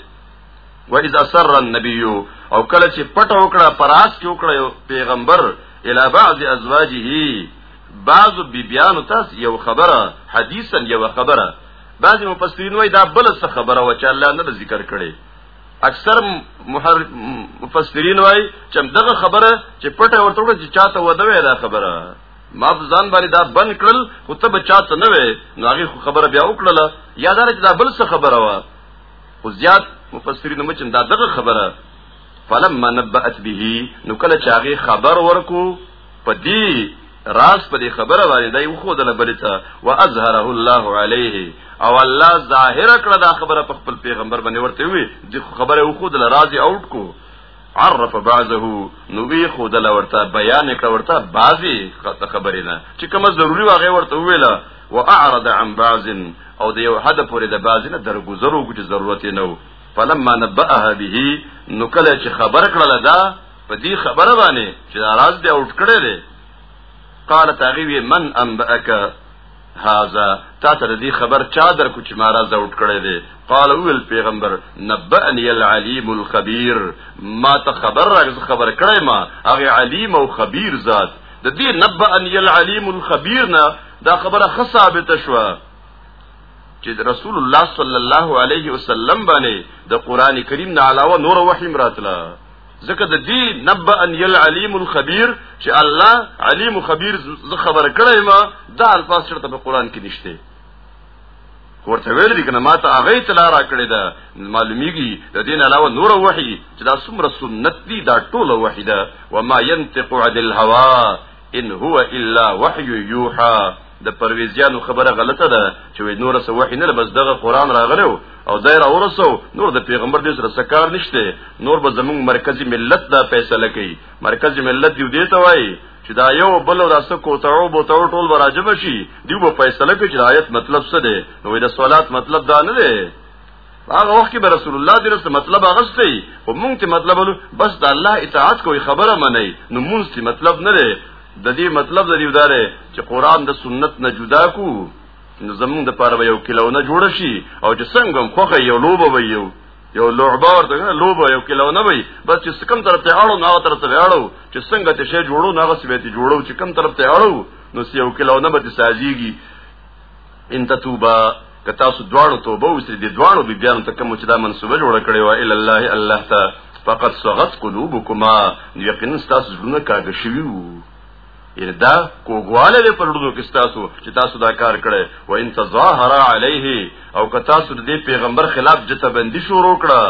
و اذا سر النبي او کله چې پټ وکړه پراس کې وکړه پیغمبر الی بعض ازواجه بعض بیبیانو تاس یو خبره حدیثا یو خبره بعض مفسرین وای دا بل څه خبره و چې الله نه ذکر کړي اکثر محر... مفسرین وای چې دغه خبره چې پټه ورته وړه چې چاته وده وای دا خبره ما ځان باندې دا بند کړل خو ته به چاته نه وې نو هغه خبره بیا وکړله یا دا چې دا بل څه خبره وا خو زیات مفسرین مچن دا دغه خبره فلما نبأت به نو کله چې هغه خبر ورکو په دې راز په دې خبره باندې دای خو دل بلته واظهره الله عليه او الله ظاهر کړه دا خبره په خپل پیغمبر باندې ورته وي د خبره خو دل راضي اوټ کو عرف بعضه نو وی خو دل ورته بیان کړه ورته بعضي خبره نه چې کومه ضروری واغې ورته ویله واعرض عن بعض او د یو حد پورې د بعض نه درګذرو چې ضرورت نه و فلما نبأها به نو کله چې خبر کړل دا په دې خبره باندې چې دا راز دی اوټ کړی دی قال تغوی من انبأک هاذا تا ته دې خبر چا در کو چې ما راز اوټ کړی دی قال اول پیغمبر نبأنی العلیم الخبیر ما ته خبر راغز خبر کړی ما هغه علیم او خبیر ذات د دې نبأنی العلیم الخبیر نه دا خبره خ ثابت شوه چې رسول الله صلی الله علیه وسلم باندې د قران کریم نه علاوه نور وحی مراتله ځکه د دې نبأ ان العلیم الخبیر چې الله علیم خبیر زه خبره کړی ما دا الفاظ چرته په قران کې نشته ورته ویل دي کنه ما ته هغه اطلاع را کړې ده معلومیږي د دین علاوه نور وحي چې دا څومره سنت دي دا ټوله وحي ده وما ينطق عن الهوى ان هو الا وحی یوحا د پرویزیانو خبره غلطه ده چې وې نور سه وحی نه بس دغه قران راغلو او دایره ورسو نور د پیغمبر دې سره سکار نشته نور به زمونږ مرکزی ملت دا فیصله کوي مرکزی ملت دی دې ته وایي چې دا یو بل او داسه کوتاو بوتاو ټول براجب شي دیو په فیصله کې چې آیت مطلب څه دی نو د صلات مطلب دا نه دی هغه وخت کې به رسول الله دې رسول مطلب اغستې او مونږ ته مطلب ولو بس د الله اطاعت کوی خبره منئ نو مونږ ته مطلب نه لري د دې مطلب د دې ودارې چې قران د سنت نه جدا کو نو زمونږ د پاره یو کلونه جوړ شي او چې څنګه هم خوخه یو لوبه وي یو یو لعبه ورته نه لوبه یو کلونه وي بس چې کوم طرف ته اړو نو طرف ته اړو چې څنګه ته شی جوړو نو هغه سبه ته جوړو چې کوم طرف ته اړو نو یو کلونه به سازيږي ان تتوبا که تاسو دواړو توبه وسري د دواړو بي بیان ته کوم چې دا منسوبه جوړ کړي و الا الله الله ته فقط صغت قلوبكما یقینا تاسو زړه کاږ شوی وو یعنی دا کوګواله په لړدو کې تاسو چې تاسو دا کار کړي و ان تظاهر عليه او که تاسو د پیغمبر خلاف جته بندي شروع کړه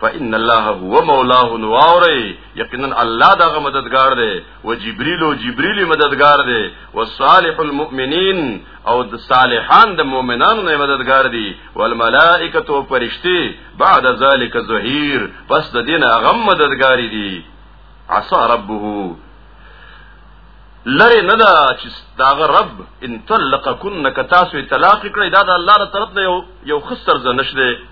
فإن الله هو مولاه نواري یقینا الله دغه مددگار دی و جبريل او جبريل مددگار دی و صالح المؤمنین او د صالحان د مؤمنانو نه مددگار دی والملائکه او فرشتي بعد ذلك ظهير پس د دین هغه مددگار دی عصا ربه لره نه دا چې داغه رب ان طلقکن کتاسو طلاق کړی دا د الله تر طرف نه یو یو خسر زنش دی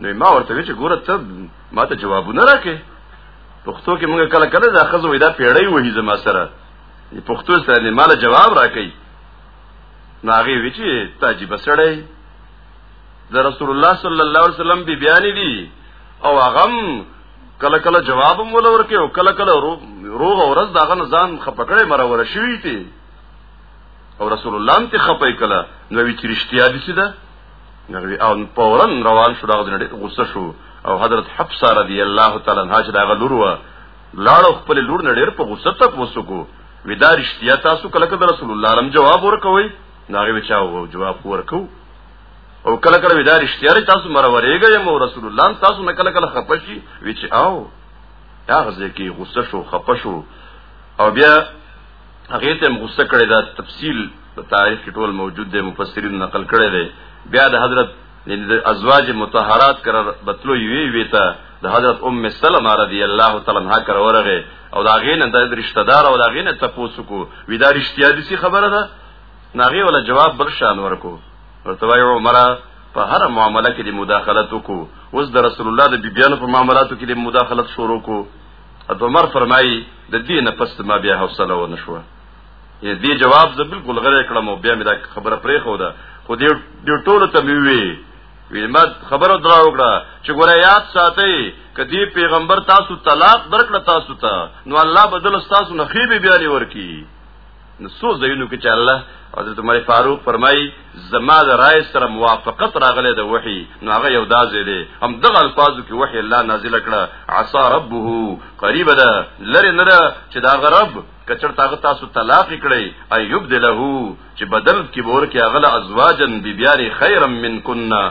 نو ما ورته وی چې ګوره ته ما ته جوابونه راکې پښتو کې موږ کله کله دا خزو دا پیړی وهي زما سره پښتو سره نه مال جواب راکې نو هغه وی چې تاجی بسړی د رسول الله صلی الله علیه وسلم بی بیان دي او هغه کله کله جواب هم ولور کې او کله کله روغ ورځ داغه نزان خپکړې مرور شوی تی او رسول الله ته خپې کله نو وی چې رښتیا دي سیده نبی او فورا روان شو دغه ډېر غوسه شو او حضرت حفصه رضی الله تعالی عنها چې دغه لور و لاړو خپل لور نه ډېر په غوسه ته وسوګو ودا رښتیا تاسو کله کله رسول الله لم جواب ورکوي ناغه بچاو جواب ورکو او کله کله ودا رښتیا لري تاسو مرورېږئ مو رسول الله تاسو نه کله کله خپشي وچ او هغه ځکه غوسه شو خپشو او بیا هغه ته غوسه کړی دا تفصیل په تاریخ کې ټول موجود دی مفسرین نقل کړی دی بیا د حضرت یعنی د ازواج مطهرات کرا بتلو یوی ویتا د حضرت ام سلمہ رضی الله تعالی عنها کرا ورغه او دا غینه د رشتہ دار او دا غینه تپوس کو وی دا رشتیا دي خبره ده ناغي ولا جواب بل شان ورکو ورته وای عمره په هر معاملې کې د مداخلت وکړو اوس د رسول الله د بیبيانو په معاملاتو کې د مداخلت شروع کو ابو عمر فرمایي د دې نه پس ما بیا حوصله و نشوه یې دې جواب زه بالکل غلې کړم او بیا مې دا خبره پرې خو ده خو دې دې ټولو ته مې وی وی ما خبره درا وکړه چې ګوره یاد ساتي کدی پیغمبر تاسو طلاق درکړه تاسو ته نو الله بدل تاسو نه خېبه بیا لور کی نو څو ځایونو کې چې الله حضرت عمر فاروق فرمای زما د رائے سره موافقت راغله د وحي نو هغه یو دازې دی هم دغه الفاظو کې وحي الله نازل کړه عصا ربه قریب ده لره لره چې دا غرب کچر تاغه تاسو طلاق کړي ایوب دله چې بدل کې بور کې اغله ازواجن بی بیاري خیرم من کنا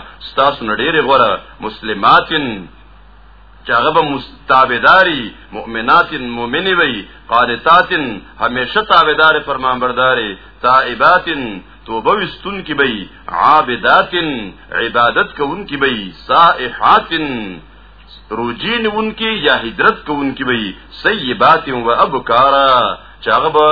تاسو نډيره غره مسلماتن چې هغه به مستابداري مؤمنات مؤمنې وي قانتات همیشه تابعدار فرمانبرداري تائبات توبه وستون کی بی عابدات عبادت کون کی بی سائحات روجین ان کی یا هجرت کون کی بی سیبات و ابکارا چاغه به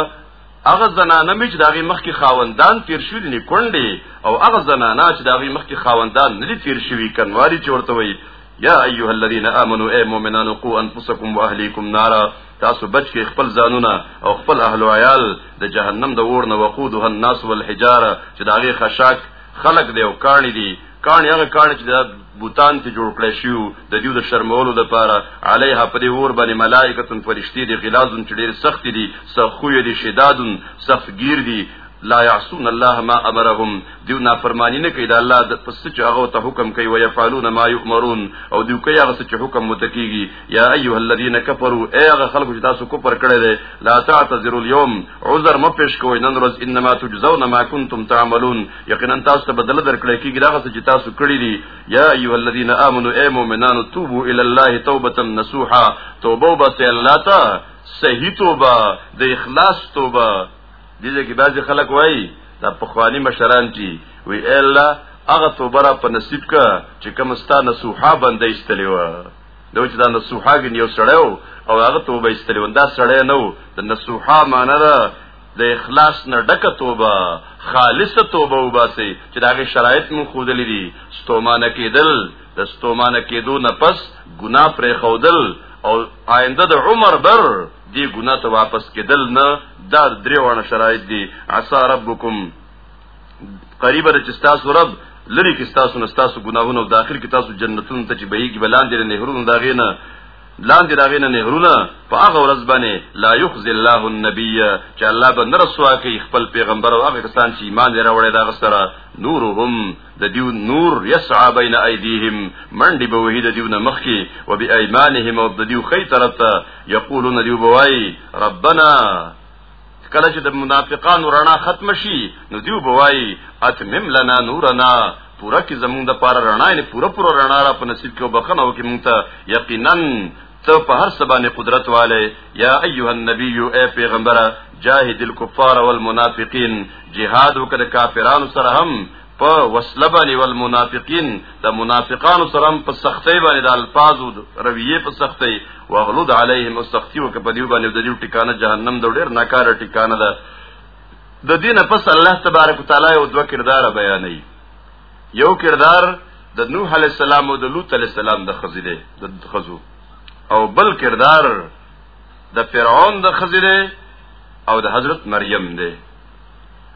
هغه زنانه مې چې داغي مخ کې خاوندان تیر شوی نه کونډي او هغه زنانه چې داغي مخ کې خاوندان نه تیر شوی کنواري چورته وي یا ایها الذین آمنو ای مؤمنانو قو انفسکم واهلیکم نارا تاسو بچ کې خپل ځانونه او خپل اهل او عیال د جهنم د اور نه وقودها الناس والحجاره چې داغه خشاک خلق دی او کاڼي دي کاڼي هغه کاڼي چې د بوتان ته جوړ کړی شو د دیو د شرمولو لپاره علیها په دې اور باندې ملائکه فرشتي دي غلاظ چې ډېر سخت دي سخوی دي شدادن سخت گیر دي لا يعصون الله ما امرهم دیو نافرمانی نه کوي د الله د پس چې هغه ته حکم کوي او يفعلون ما يؤمرون او دیو کوي هغه چې حکم متکیږي یا ايها الذين كفروا اي هغه خلق چې تاسو کوپر کړی دی لا تعتذروا اليوم عذر مو پیش کوی نن ورځ انما تجزون ما كنتم تعملون یقینا تاسو ته بدل درکړی کیږي دا چې تاسو کړی دي یا ايها الذين امنوا اي مؤمنان توبوا الى الله توبه نصوحا توبه بس الله ته صحیح توبه د اخلاص توبه دې ځای کې بعضې خلک وایي دا پخواني مشران چې وی اے الله هغه توبه را په نصیب کا چې کوم ستا نصوحا بنده ایستلی و نو چې دا نصوحا ګن یو سړی او هغه توبه ایستلی و دا سړی نه و د نصوحا معنی ده د اخلاص نه ډکه توبه خالصه توبه وباسي چې دا غي شرایط مون خودلې دي ستومانه کېدل د ستومانه کېدو نه پس ګناه پرې خودل او آینده د عمر بر دې ګناه ته واپس کېدل نه دا درې وانه شرایط دي عسى ربکم قریب د تاسو رب لری کې تاسو نه تاسو ګناهونه او داخل کې تاسو جنتونو ته چې بهيږي بلاندې نه نهرونو داغې نه لاندې داغې نه نهرونه په هغه ورځ باندې لا يخزي الله النبي چې الله به نه رسوا کوي خپل پیغمبر او هغه کسان چې ایمان لري وړي دا غسره نورهم د دیو نور یسعا بین ایدیهم منډي به وحید دیو نه مخکی و بی ایمانهم او د دیو خی طرف ته یقولون دیو بوای ربنا کله چې د منافقانو رڼا ختم شي نو دیو بوای اتمم لنا نورنا پورا کی زمون د پار رڼا نه پورا پورا رڼا را په نصیب کې وبخنه او کې مونږ ته یقینا ته په هر څه باندې قدرت والے یا ایها النبی اے پیغمبره جاهد الكفار والمنافقین جهاد وکړه کافرانو سره هم په وسله باندې والمنافقین د منافقانو سره هم په سختۍ باندې د الفاظو رویه په سختۍ واغلود علیهم السختی وک په دیو باندې د دیو ټکانه جهنم د ډیر ناکاره ټکانه ده د دینه پس الله تبارک وتعالى او دوه کردار بیانوي یو کردار د نوح علی السلام او د لوط علی السلام د خزیله د خزو او بل کردار د فرعون د خزیله او د حضرت مریم دی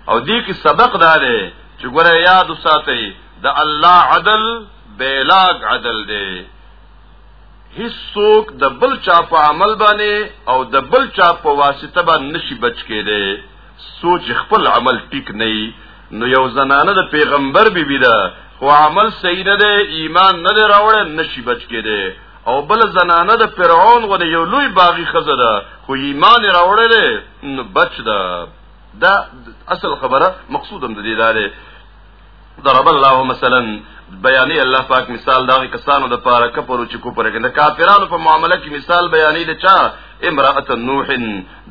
او دې کې سبق دا دی چې ګوره یاد وساتئ د الله عدل بیلاګ عدل دی هیڅوک د بل چا په عمل باندې او د بل چا په واسطه باندې نشي بچ کېدی سوچ خپل عمل ټیک نه نو یو زنانه د پیغمبر بیبی بی ده خو عمل صحیح نه دی ایمان نه دی راوړی نشي بچ کېده او بل زنانه د فرعون غو یو لوی باغی خزه ده خو ایمان راوړی دی نو بچ ده دا اصل خبره مقصودم د دې لاره ضرب الله مثلا بیانې الله پاک مثال دا کسانو د پاره کپرو چې کو پرې کنه کافرانو په معاملې کې مثال بیانې د چا امراه نوح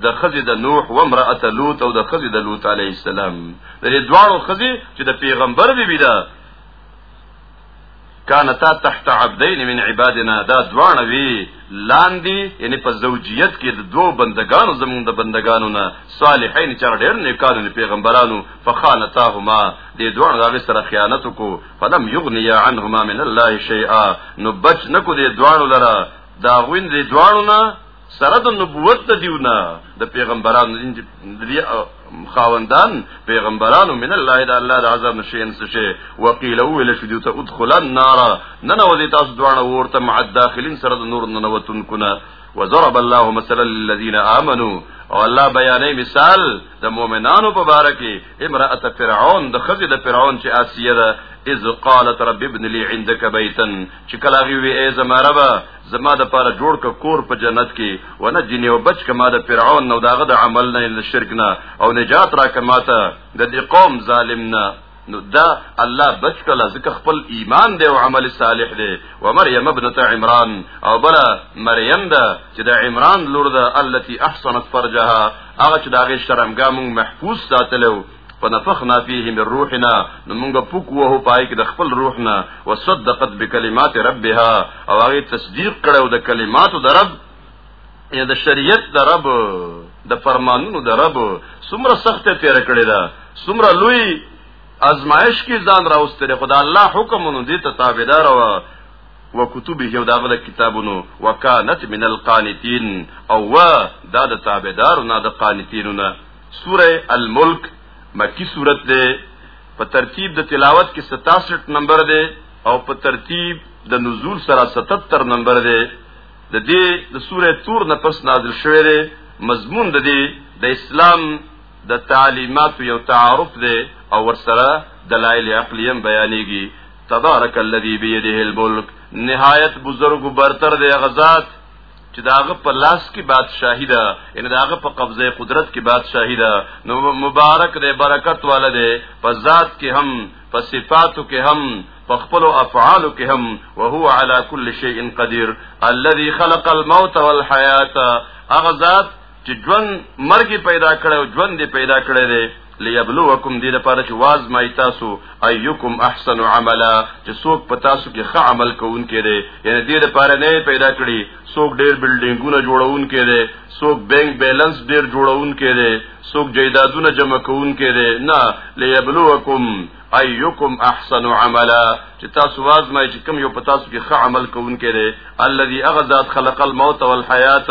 د خزې د نوح و امراه لوط او د خزې د لوط علی السلام د دې دواړو خزې چې د پیغمبر بي بي ده کانتا تحت عبدین من عبادنا دا دوانه وی لاندې یعنی په زوجیت کې د دوو بندگانو زمونږ د بندگانو نه صالحین چې ډېر نیکانو پیغمبرانو فخانتاهما دې دوه دغه سره خیانت کو فلم یغنی عنهما من الله شیئا نو بچ نکو دې دوه لره دا غوین دې دوه نه سره د نبوت د دیونه د پیغمبرانو د خاوندان پیغمبرانو من الله الا الله د عذاب نشین سشه وقیل ویل شو دیو ته ادخل النار نن وځي تاسو دوانه ورته مع الداخلین سره د نور نن وتون کنا وضرب الله مثلا للذین آمنوا او الله بیانې مثال د مؤمنانو په باره کې امرأه فرعون د خزې د فرعون چې آسیه ده اذ قالت رب ابن لي عندك بيتا چې کله غوي ای زما رب زما د پاره جوړ ک کور په جنت کې ونه جنې او بچ کما د فرعون نو داغه د عمل نه د شرک نه او نجات را کما ته د دې قوم ظالم نه نو دا الله بچ کله ځکه خپل ایمان دی او عمل صالح دی و مریم ابنه عمران او بلا مریم ده چې د عمران لور ده التي احسنت فرجها هغه چې داغه شرمګا مونږ محفوظ ساتلو فنفخنا فيه من روحنا نو موږ پوک وو پای کې د خپل روحنا وصدقت بكلمات ربها او هغه تصدیق کړو د کلماتو د رب یا د شریعت د رب د فرمانونو د رب څومره سخت تیر کړی دا څومره لوی ازمایش کې ځان راوستره خدا الله حکمونو دې ته تابعدار و و کتبه یو داغه د کتابونو وکانت من القانتين او و دا د تابعدارو نه د قانتینو نه سوره الملک مکی سورت ده په ترتیب د تلاوت کې 67 نمبر ده او په ترتیب د نزول سره 77 نمبر ده د دې د سوره تور نه پس نازل شوه ده مضمون د دې د اسلام د تعلیمات یو تعارف ده او ورسره دلایل عقلیم بیانېږي تبارک الذی بيده الملک نهایت بزرگ برتر دی غزاد چې داغه په لاس کې بادشاہي ده ان داغه په قبضه قدرت کې بادشاہي ده نو مبارک دې برکت والا دې په ذات کې هم په صفاتو کې هم په خپل افعال کې هم او هو على كل شيء قدير الذي خلق الموت والحياه اغذات چې ژوند مرګ پیدا کړو ژوند دې پیدا کړی دی ليبلوکم دې لپاره چې واز مای تاسو ايکم احسن عملا چې څوک په تاسو کې ښه عمل کوونکې دی یعنی دې لپاره نه پیدا کړی څوک ډېر بلډینګونه جوړونکې دی څوک بانک بیلانس ډېر جوړونکې دی څوک جیدادونه جمع کوونکې دی نه ليبلوکم ايکم احسن عملا چې تاسو واز مای چې کوم یو په تاسو کې ښه عمل کوونکې دی الذي اغذات خلق الموت والحیات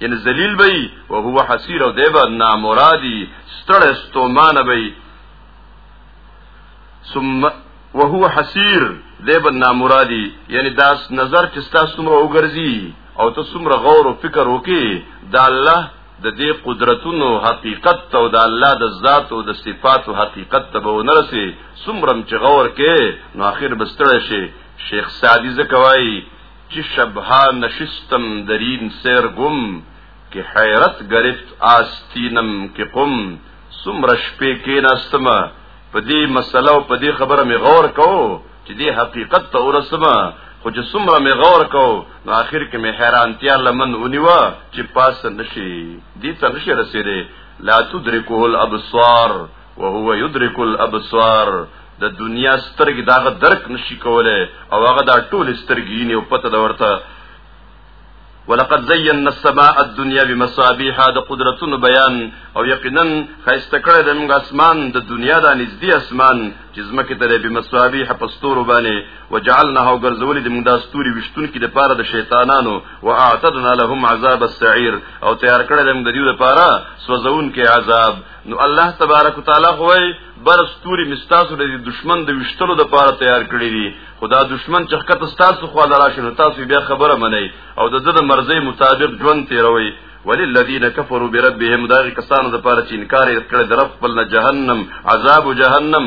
یعنی ذلیل به او هو حسیر او دیبا نامرادی ستړ استومان به ثم وهو حسیر دیبا نامرادی یعنی داس نظر چې تاسو مو وګرځي او ته څومره غور او فکر وکې د الله د دې قدرتونو حقیقت او د الله د ذات او د صفاتو حقیقت ته به ونرسي څومره چې غور کې نو اخر بستړ شي شیخ سعدی زکوای چی شبها نشستم در این سیر گم که حیرت گرفت آستینم که قم سمر شپې کې ناستم په دې مسله او په دې خبره مې غور کو چې دې حقیقت ته ورسم خو چې سمر مې غور کو نو آخر کې مې حیرانتیا لمن ونیوا چې پاس نشي دې ته نشي رسیدې لا تدرکه الابصار وهو يدرك الابصار د دنیا سترګې داغه درک نشي کوله او هغه دا ټول سترګې نه او پته دا ورته ولقد زينا السماء الدنيا بمصابيح د قدرتونو بیان او یقینا خیسته کړه د موږ اسمان د دنیا د نږدې اسمان چې زمکه ته به مصابيح پستور باندې وجعلناه غرزول د موږ د استوري وشتون کې د پاره د شیطانانو واعتدنا لهم عذاب السعير او تیار کړه د موږ د دې لپاره سوزون کې عذاب نو الله تبارک وتعالى خوای بر ستوري مستاسو د دشمن د وشتلو د پاره تیار کړی دي خدا دشمن چې حقیقت تاسو خو لرا شنو تاسو بیا خبره منئ او د د مرزي مطابق ژوند تیروي وللذین کفروا بربهم دا کسانو د پاره چې انکار یې کړ د رب خپل جهنم عذاب جهنم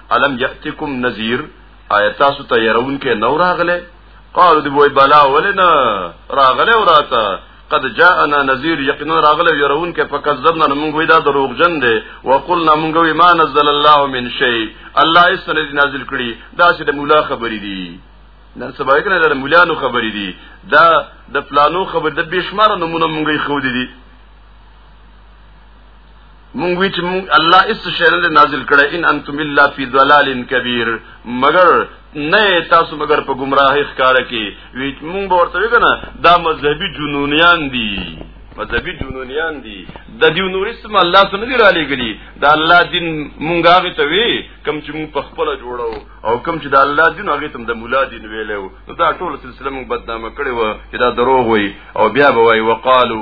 الم یاتکم نذیر آیت تاسو ته يرون کې نو راغله قالو دی وای بلا ولنا راغله وراته قد جاءنا نذير یقینا راغله يرون کې فکذبنا موږ وی دا دروغ جن دي وقلنا موږ وی ما نزل الله من شيء الله اس نه نازل کړي دا چې د مولا خبرې دي نن سبا یې کنه د مولا نو خبرې دي دا د پلانو خبر د بشمار نمونه موږ خو دي مونږ وی چې مونږ الله اس شهر نازل کړه ان انتم الا فی ضلال کبیر مگر نه تاسو مگر په گمراهی ښکار کې وی مونږ ورته وګنه دا مذهبي جنونیان دي مذهبي جنونیان دي د دې نور اسم الله سره نه را لګلی دا الله دین مونږ هغه ته وی کم چې مونږ په خپل جوړو او کم چې دا الله دین هغه تم د مولا دین ویلو دا ټول سلسله مونږ بدنامه کړي و چې دا دروغ وي او بیا به وای وقالو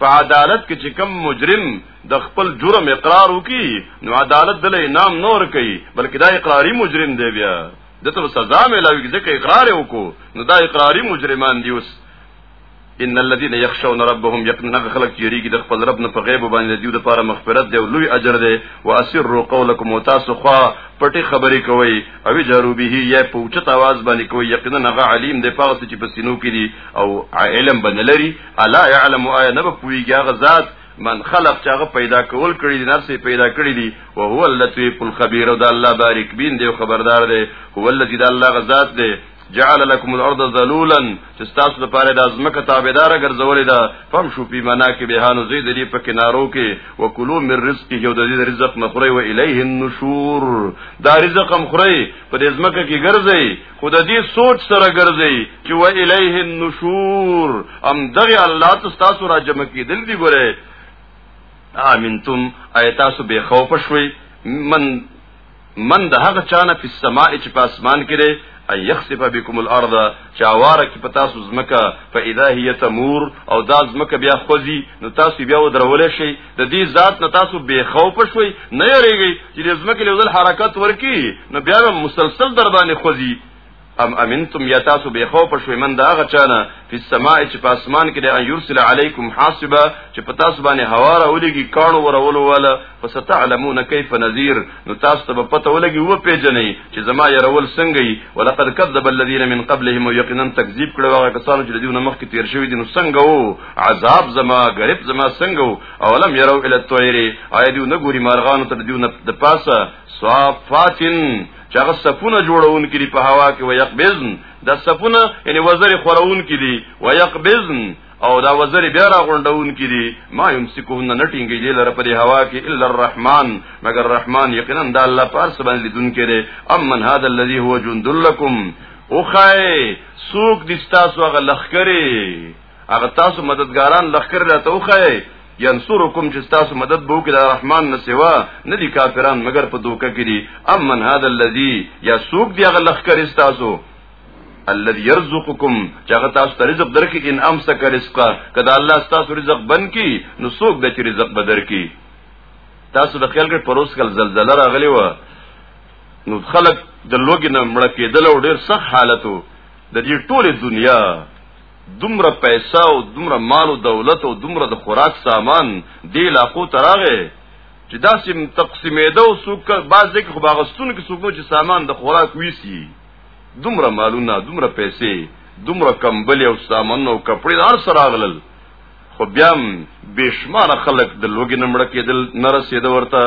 په عدالت کې چې کم مجرم د خپل جرم اقرار وکي نو عدالت دل انعام نور کوي بلکې دا اقراري مجرم دی بیا دته سزا ملاوي ځکه اقرار وکړو نو دا اقراري مجرمان دی اوس ان الذين يخشون ربهم يقينا خلق یریږي د خپل رب نه په غیب باندې دیو د پاره مغفرت دی او لوی اجر دی واسروا قولكم وتاسخوا پټي خبرې کوي او جارو به یا په اوچت आवाज باندې کوي یقینا هغه علیم دی پاغه چې په سینو کې دی او علم بنلري الا يعلم آیا نه پويږي هغه ذات من خلق چې هغه پیدا کول کړی دي نفسه پیدا کړی دي او هو اللطیف الخبیر او د الله بارک بین دی خبردار دی هو الذی د الله غزاد دی جعل لكم الارض ذلولا چې تاسو لپاره د ازمکه تابعدار ګرځولې ده فم شو په معنا کې به هانو زید لري په کنارو کې وکلو من رزق یو د دې رزق مخری و الیه النشور دا رزق مخری په دې ازمکه کې ګرځي خو د دې سوچ سره ګرځي چې و الیه النشور ام دغه الله ته تاسو را جمع کیدل دی ګوره امنتم ایتاسو به خوف شوي من من د هغه چانه په سماء چې په اسمان کې دی ان يخسف بكم الارض چاواره کې پتا سو زمکه فاذا هي تمور او دا زمکه بیا خوځي نو تاسو بیا ودرول شي د دې ذات نه تاسو بے خوف شوي نه یریږي چې د زمکه له ځل حرکت ورکی نو بیا مسلسل در باندې خوځي ام امنتم یا تاسو بے خوف شوي من دا هغه چانه په سماء چې په اسمان کې د ان یرسل علیکم حاسبا چې په تاسو باندې هوا راولېږي کانو ورولو والا فستعلمون کیف نذیر نو تاسو ته پته ولګي و پیژنې چې زما يرول څنګه وي ولقد كذب الذين من قبلهم ويقينا تکذیب کړو هغه کسانو چې دیونه مخ کې تیر شوی دي نو څنګه وو عذاب زما غریب زما څنګه وو اولم يروا الى الطير آیا دیو نه ګوري مارغانو ته دیونه د پاسه صافاتن چې هغه سفونه جوړون کړي په هوا کې ويقبزن د سفونه یعنی وزر خورون کړي ويقبزن او دا وزر بیا را غونډون کې دي ما يمسكهن نټینګي دي لره په هوا کې الا الرحمن مگر رحمان یقینا د الله پارس باندې دن کې دي امن هذا الذي هو جند لكم او خای سوق دي تاسو هغه لخرې هغه تاسو مددګاران لخر لا توخی ینصرکم چې تاسو مدد بو کې د رحمان نه سوا نه دي کافران مگر په دوکه کې دي امن هذا الذي يسوق دی هغه لخر تاسو الذي يرزقكم چاغه تاسو ته رزق درکې ان امسک رزقا کدا الله تاسو رزق بن کی نو څوک د چې رزق بدر کی تاسو د خیال کې پروس کل زلزلہ راغلی و نو خلک د لوګي نه مړ کېدل او ډېر سخت حالتو د دې ټوله دنیا دومره پیسې او دومره مال او دولت او دومره د خوراک سامان دی لاخو تراغه چې دا سیم تقسیمېده او څوک بعضې کې خو باغستون کې څوک چې سامان د خوراک ویسی دومره مالونه دومره پیسې دومره کمبل او سامان او کپڑے دار سره اغلل خو بیا بشمار خلک د لوګي نمړ کېدل نه رسید ورته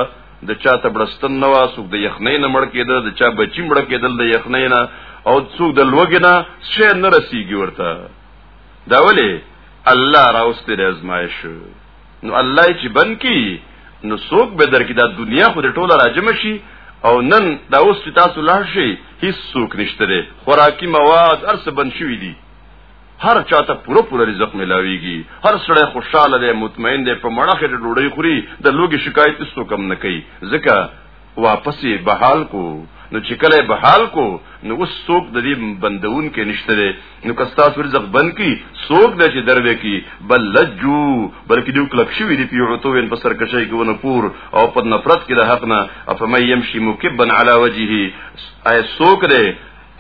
د چا ته بړستن نه واسو د یخنۍ نه مړ کېدل د چا بچی مړ کېدل د یخنۍ نه او څوک د لوګي نه څه نه رسیږي ورته دا ولې الله راوستي د ازمایش نو الله چې بن کی نو څوک به درکې دا دنیا خو د ټوله راجم شي او نن دا اوس چې تاسو لاړ شي هیڅ څوک نشته دی خوراکي مواد هر څه بند شوي دي هر چاته پوره پوره رزق ملاويږي هر سړی خوشاله دی مطمئن دی په مړه کې ډوډۍ خوري د لوګي شکایت هیڅ کم نه کوي ځکه واپس یې بحال کو نو چې کله بحال کو نو اوس څوک د دې بندون کې نشته دی نو کستا سور ځخ بند کی څوک د چې دروي کی بل لجو بلکې دوی کلک شوی دی په عتو ان په سرکشي کې ونه پور او په نفرت کې د حق نه افمه يمشي مکبن على وجهه اي څوک دی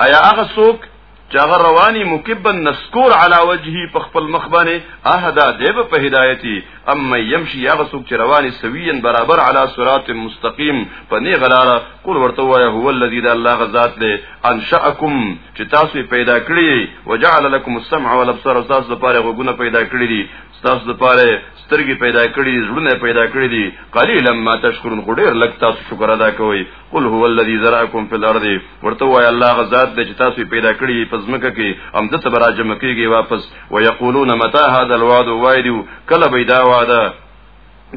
ایا هغه څوک چې هغه رواني مکبا نسکور علی وجهه په خپل مخ باندې اهدا دیب په هدایتي اما يمشي هغه څوک چې رواني سویین برابر علی صراط مستقیم په نه غلاره قول ورته وای هو الذی ذا الله غزاد له انشاکم چې تاسو پیدا کړی وجعل لكم السمع والابصار تاسو لپاره غوګونه پیدا کړی دي تاسو لپاره سترګې پیدا کړې دي زړونه پیدا کړې دي قليلا ما تشکرون خو ډېر لږ تاسو شکر ادا کوئ قل هو الذي زرعكم في الارض ورته وای الله غزاد دې چې تاسو پیدا کړې په ځمکه کې هم د تبرا جمع کېږي واپس ويقولون متى هذا الوعد وایدو کله به دا وعده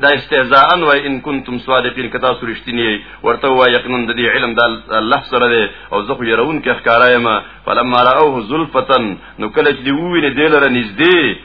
دا استهزاء و ان کنتم صادقین کتا سرشتنی ورته و یقینا د دې علم د الله سره دی او زه خو يرون کې ښکارایم فلما راوه زلفتن نو کله چې دی ویني دلره نږدې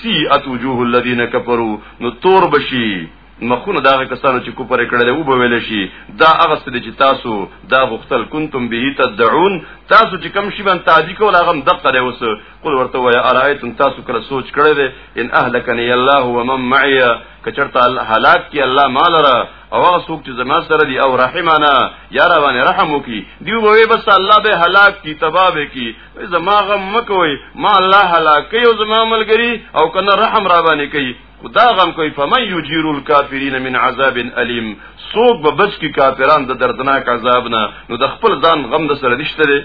سی ات وجوه الذين كفروا نو تور بشي مخونه داغه کسانو چې کوپر کړل او به ویل شي دا هغه څه چې تاسو دا غختل کنتم به تدعون تاسو چې کم شي باندې تعدی کول هغه دقه دی وسه قل ورته وای ارایتم تاسو کله سوچ کړی دی ان اهلکنی الله ومن معي کچرته هلاک کی الله مال را او هغه څوک چې زما سره دی او رحمانا یا را باندې رحم وکي دیو به بس الله به هلاک کی تباہ به کی زما غم مکوي ما الله هلاک کوي او زما ملګری او کنه رحم را باندې کوي خدا غم کوي فمن یجیر الکافرین من عذاب الیم سوق به بچ کی کافران د دردناک عذاب نه نو د خپل ځان غم د سره نشته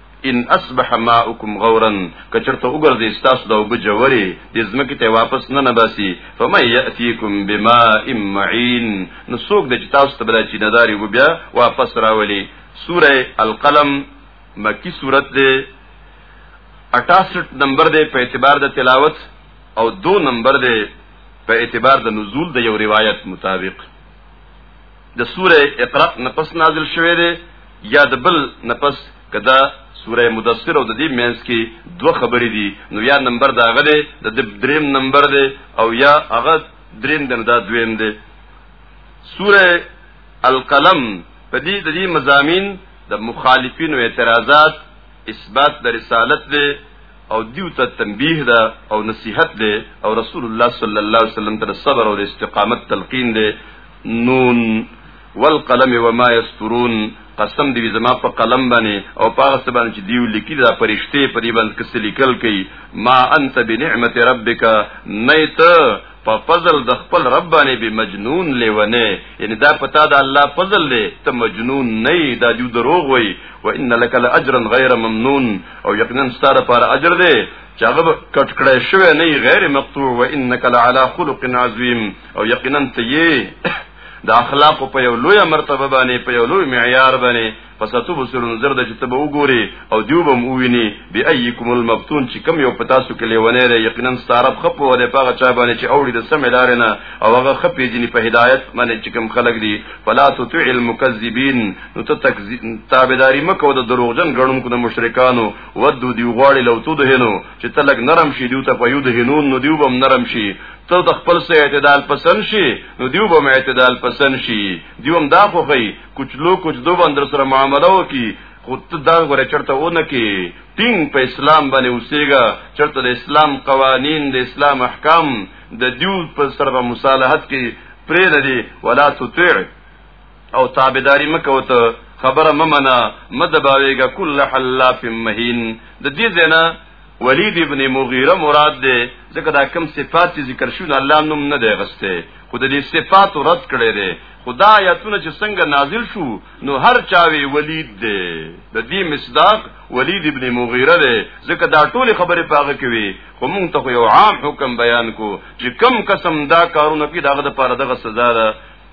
ان اصبح ماؤکم غورا کچرته وګرځي تاسو د وب جوړي د زمکه ته واپس نه نه باسي فما ياتيكم بماء معين نو څوک د تاسو ته بلا چې نداري و بیا واپس راولي سوره القلم مکی سورت ده 68 نمبر ده په اعتبار د تلاوت او دو نمبر ده په اعتبار د نزول د یو روایت مطابق د سوره اقرا نفس نازل شوه دی یا د بل نفس کدا سوره مدثر او د دې مینس کې دوه خبرې دي نو یا نمبر دا غلې د دریم نمبر دی او یا هغه دریم دی دا دویم دی سوره القلم په دې د دې مزامین د مخالفینو اعتراضات اثبات د رسالت دی او دیو ته تنبیه ده او نصیحت ده او رسول الله صلی الله علیه وسلم ته صبر او استقامت تلقین ده نون والقلم وما یسترون قسم دی زما په قلم باندې او په هغه باندې چې دیو لیکي دا پرشته په دې باندې کس لیکل کوي ما انت بنعمت ربک نیت په فضل د خپل رب باندې به مجنون لیونه یعنی دا پتا د الله فضل دی ته مجنون نه دا جو دروغ وای و ان لك لاجرا غیر ممنون او یقینا ستاره پر اجر دی چې هغه کټ کړی شوی نه غیر مقطوع و انك لعلى خلق عظیم او یقینا ته د اخلاق په یو لوی مرتبه باندې په یو لوی معیار باندې فساتو بصرون زرد چې تبه وګوري او دیو بم وویني بی ایکم المفتون چې کم یو پتا سو کلی ونه لري یقینا ستارب خپ وله پاغه چا باندې چې اوړي د سم لار نه او هغه خپ یې په هدایت باندې چې کم خلق دي فلا تطع المكذبین نو ته تکذیب تابعداري مکو د دروغجن غړونکو د مشرکانو ودو دی غواړي لو تو دهنو چې تلک نرم شي دیو ته په یو دهنون نو دیو بم نرم شي ته د خپل سه اعتدال پسند شي نو دیو به اعتدال پسند شي دیو هم دا خوخی کچلو کچ دو باندې سره معامله وکي خو ته دا غره چرته ونه کې ټینګ په اسلام باندې اوسېګا چرته د اسلام قوانین د اسلام احکام د دیو په سره مصالحت کې پرې نه دي ولا تطيع او تابعداري مکو ته خبره ممنه مدباويګه کل حلاف مهین د دې زنه ولید ابن مغیره مراد ده ځکه دا کم صفات چې ذکر شو نه الله نوم نه دی غسته خو د دې صفات رد کړي دي خدا آیاتونه چې څنګه نازل شو نو هر چاوي ولید ده د دې مصداق ولید ابن مغیره ده ځکه دا ټول خبره پاغه کوي خو مونږ ته یو عام حکم بیان کو چې کم قسم دا کارونه کې داغه د پاره دغه سزا ده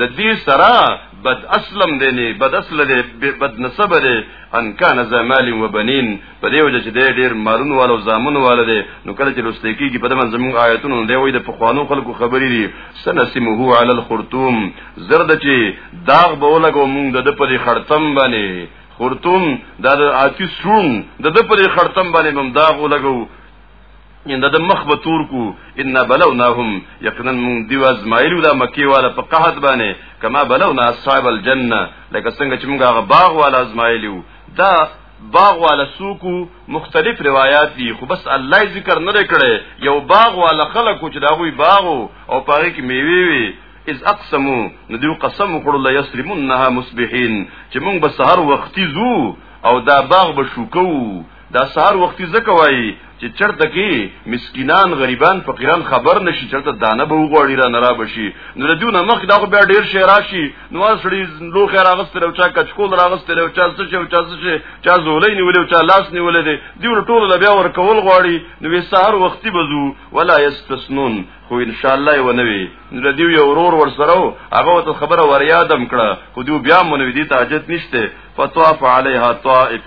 د دې سره بد اسلم دی نه بد اصل دی بد نسب دی ان کان زمال و بنین په دې وجه چې ډېر ډېر مالون والو زامن والو دی نو کله چې لوستې کېږي په دمن زموږ آیتونو دی وای د پخوانو خلکو خبرې دي سنسمه علی الخرطوم زرد چې داغ به ولګو موږ د په دې خړتم باندې خرطوم دا د آتی سرون د د په دې خړتم باندې بم داغ ولګو ان د مخ به تور کو ان بلوناهم یقینا من دیو ازمایل ولا مکی والا په قحط باندې کما بلونا اصحاب الجنه لکه څنګه چې موږ هغه باغ والا ازمایلیو دا باغ والا سوکو مختلف روایت دي خو بس الله ذکر نه کړي یو باغ والا خلک چې دا غوي باغ او پاره کې میوي وي اذ اقسمو نو دیو قسم وکړو لا یسرمنها مصبحین چې موږ به سحر وختي زو او دا باغ به شوکو دا سار وختي زکه وایي چې چرته کې مسکینان غریبان فقیران خبر نشي چرته دانه به وغوړي را نرا بشي نو د دې نه مخ دا خو بیا ډیر شي راشي نو سړي لو خیر اغست له چا کچکول راغست له چا څه چې چا څه چا زولې نیولې چا لاس نیولې دي دی ټول له بیا ور کول غواړي نو وی سار وختي بزو ولا یستسنون خو ان شاء الله یو نوي نو د دې یو ورور ور سره هغه ته خبره ور یادم کړه خو دی بیا مونږ دې ته حاجت نشته فطاف علیها طائف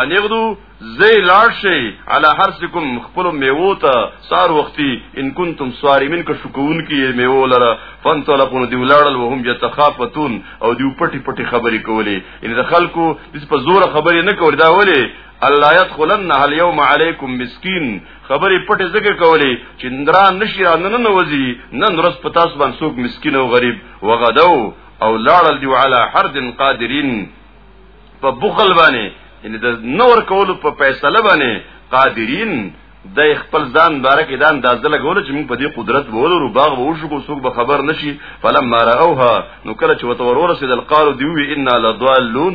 انغدو زی لاړ شي علی حرسکم خپل میوو ته سار وختي ان کنتم صارمین که شکون کی میوو لره فانطلقون دی ولاړل وهم یتخافتون او دی پټي پټي خبرې کولې ان د خلکو د په زور خبرې نه کول دا ولې الله يدخلن هل يوم عليكم مسكين خبرې پټې ذکر کولې چې اندرا نشي را نن نوځي نن ورځ په تاسو باندې څوک مسكين او غریب وغدو او لاړل دی علی حرد قادرین په بخل باندې یعنی د نور کولو په فیصله باندې قادرین د خپل ځان بارک دان د ځل غول چې موږ په دې قدرت وولرو باغ وو شو کو څوک به خبر نشي فلم ما راوها نو کله چې وتور ورسید القالو دی وی ان لضالون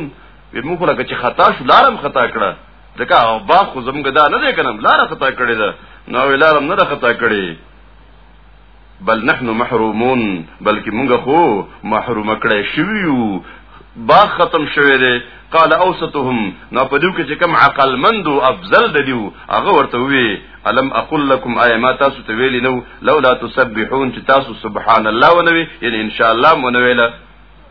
به موږ لکه چې خطا شو لارم خطا کړه ځکه باغ خو زمګدا نه دی کنم لار خطا کړی دا نو لارم نه خطا کړی بل نحن محرومون بلکې مونږ خو محروم کړی شویو با ختم شوی دی قال اوسطهم نو په دې کې چې کم عقل مند او افضل دیو هغه ورته وی الم اقول لكم ايما تاسو ته ویلی نو لولا تسبحون چې تاسو سبحان الله ونوي یعنی ان شاء الله مونویله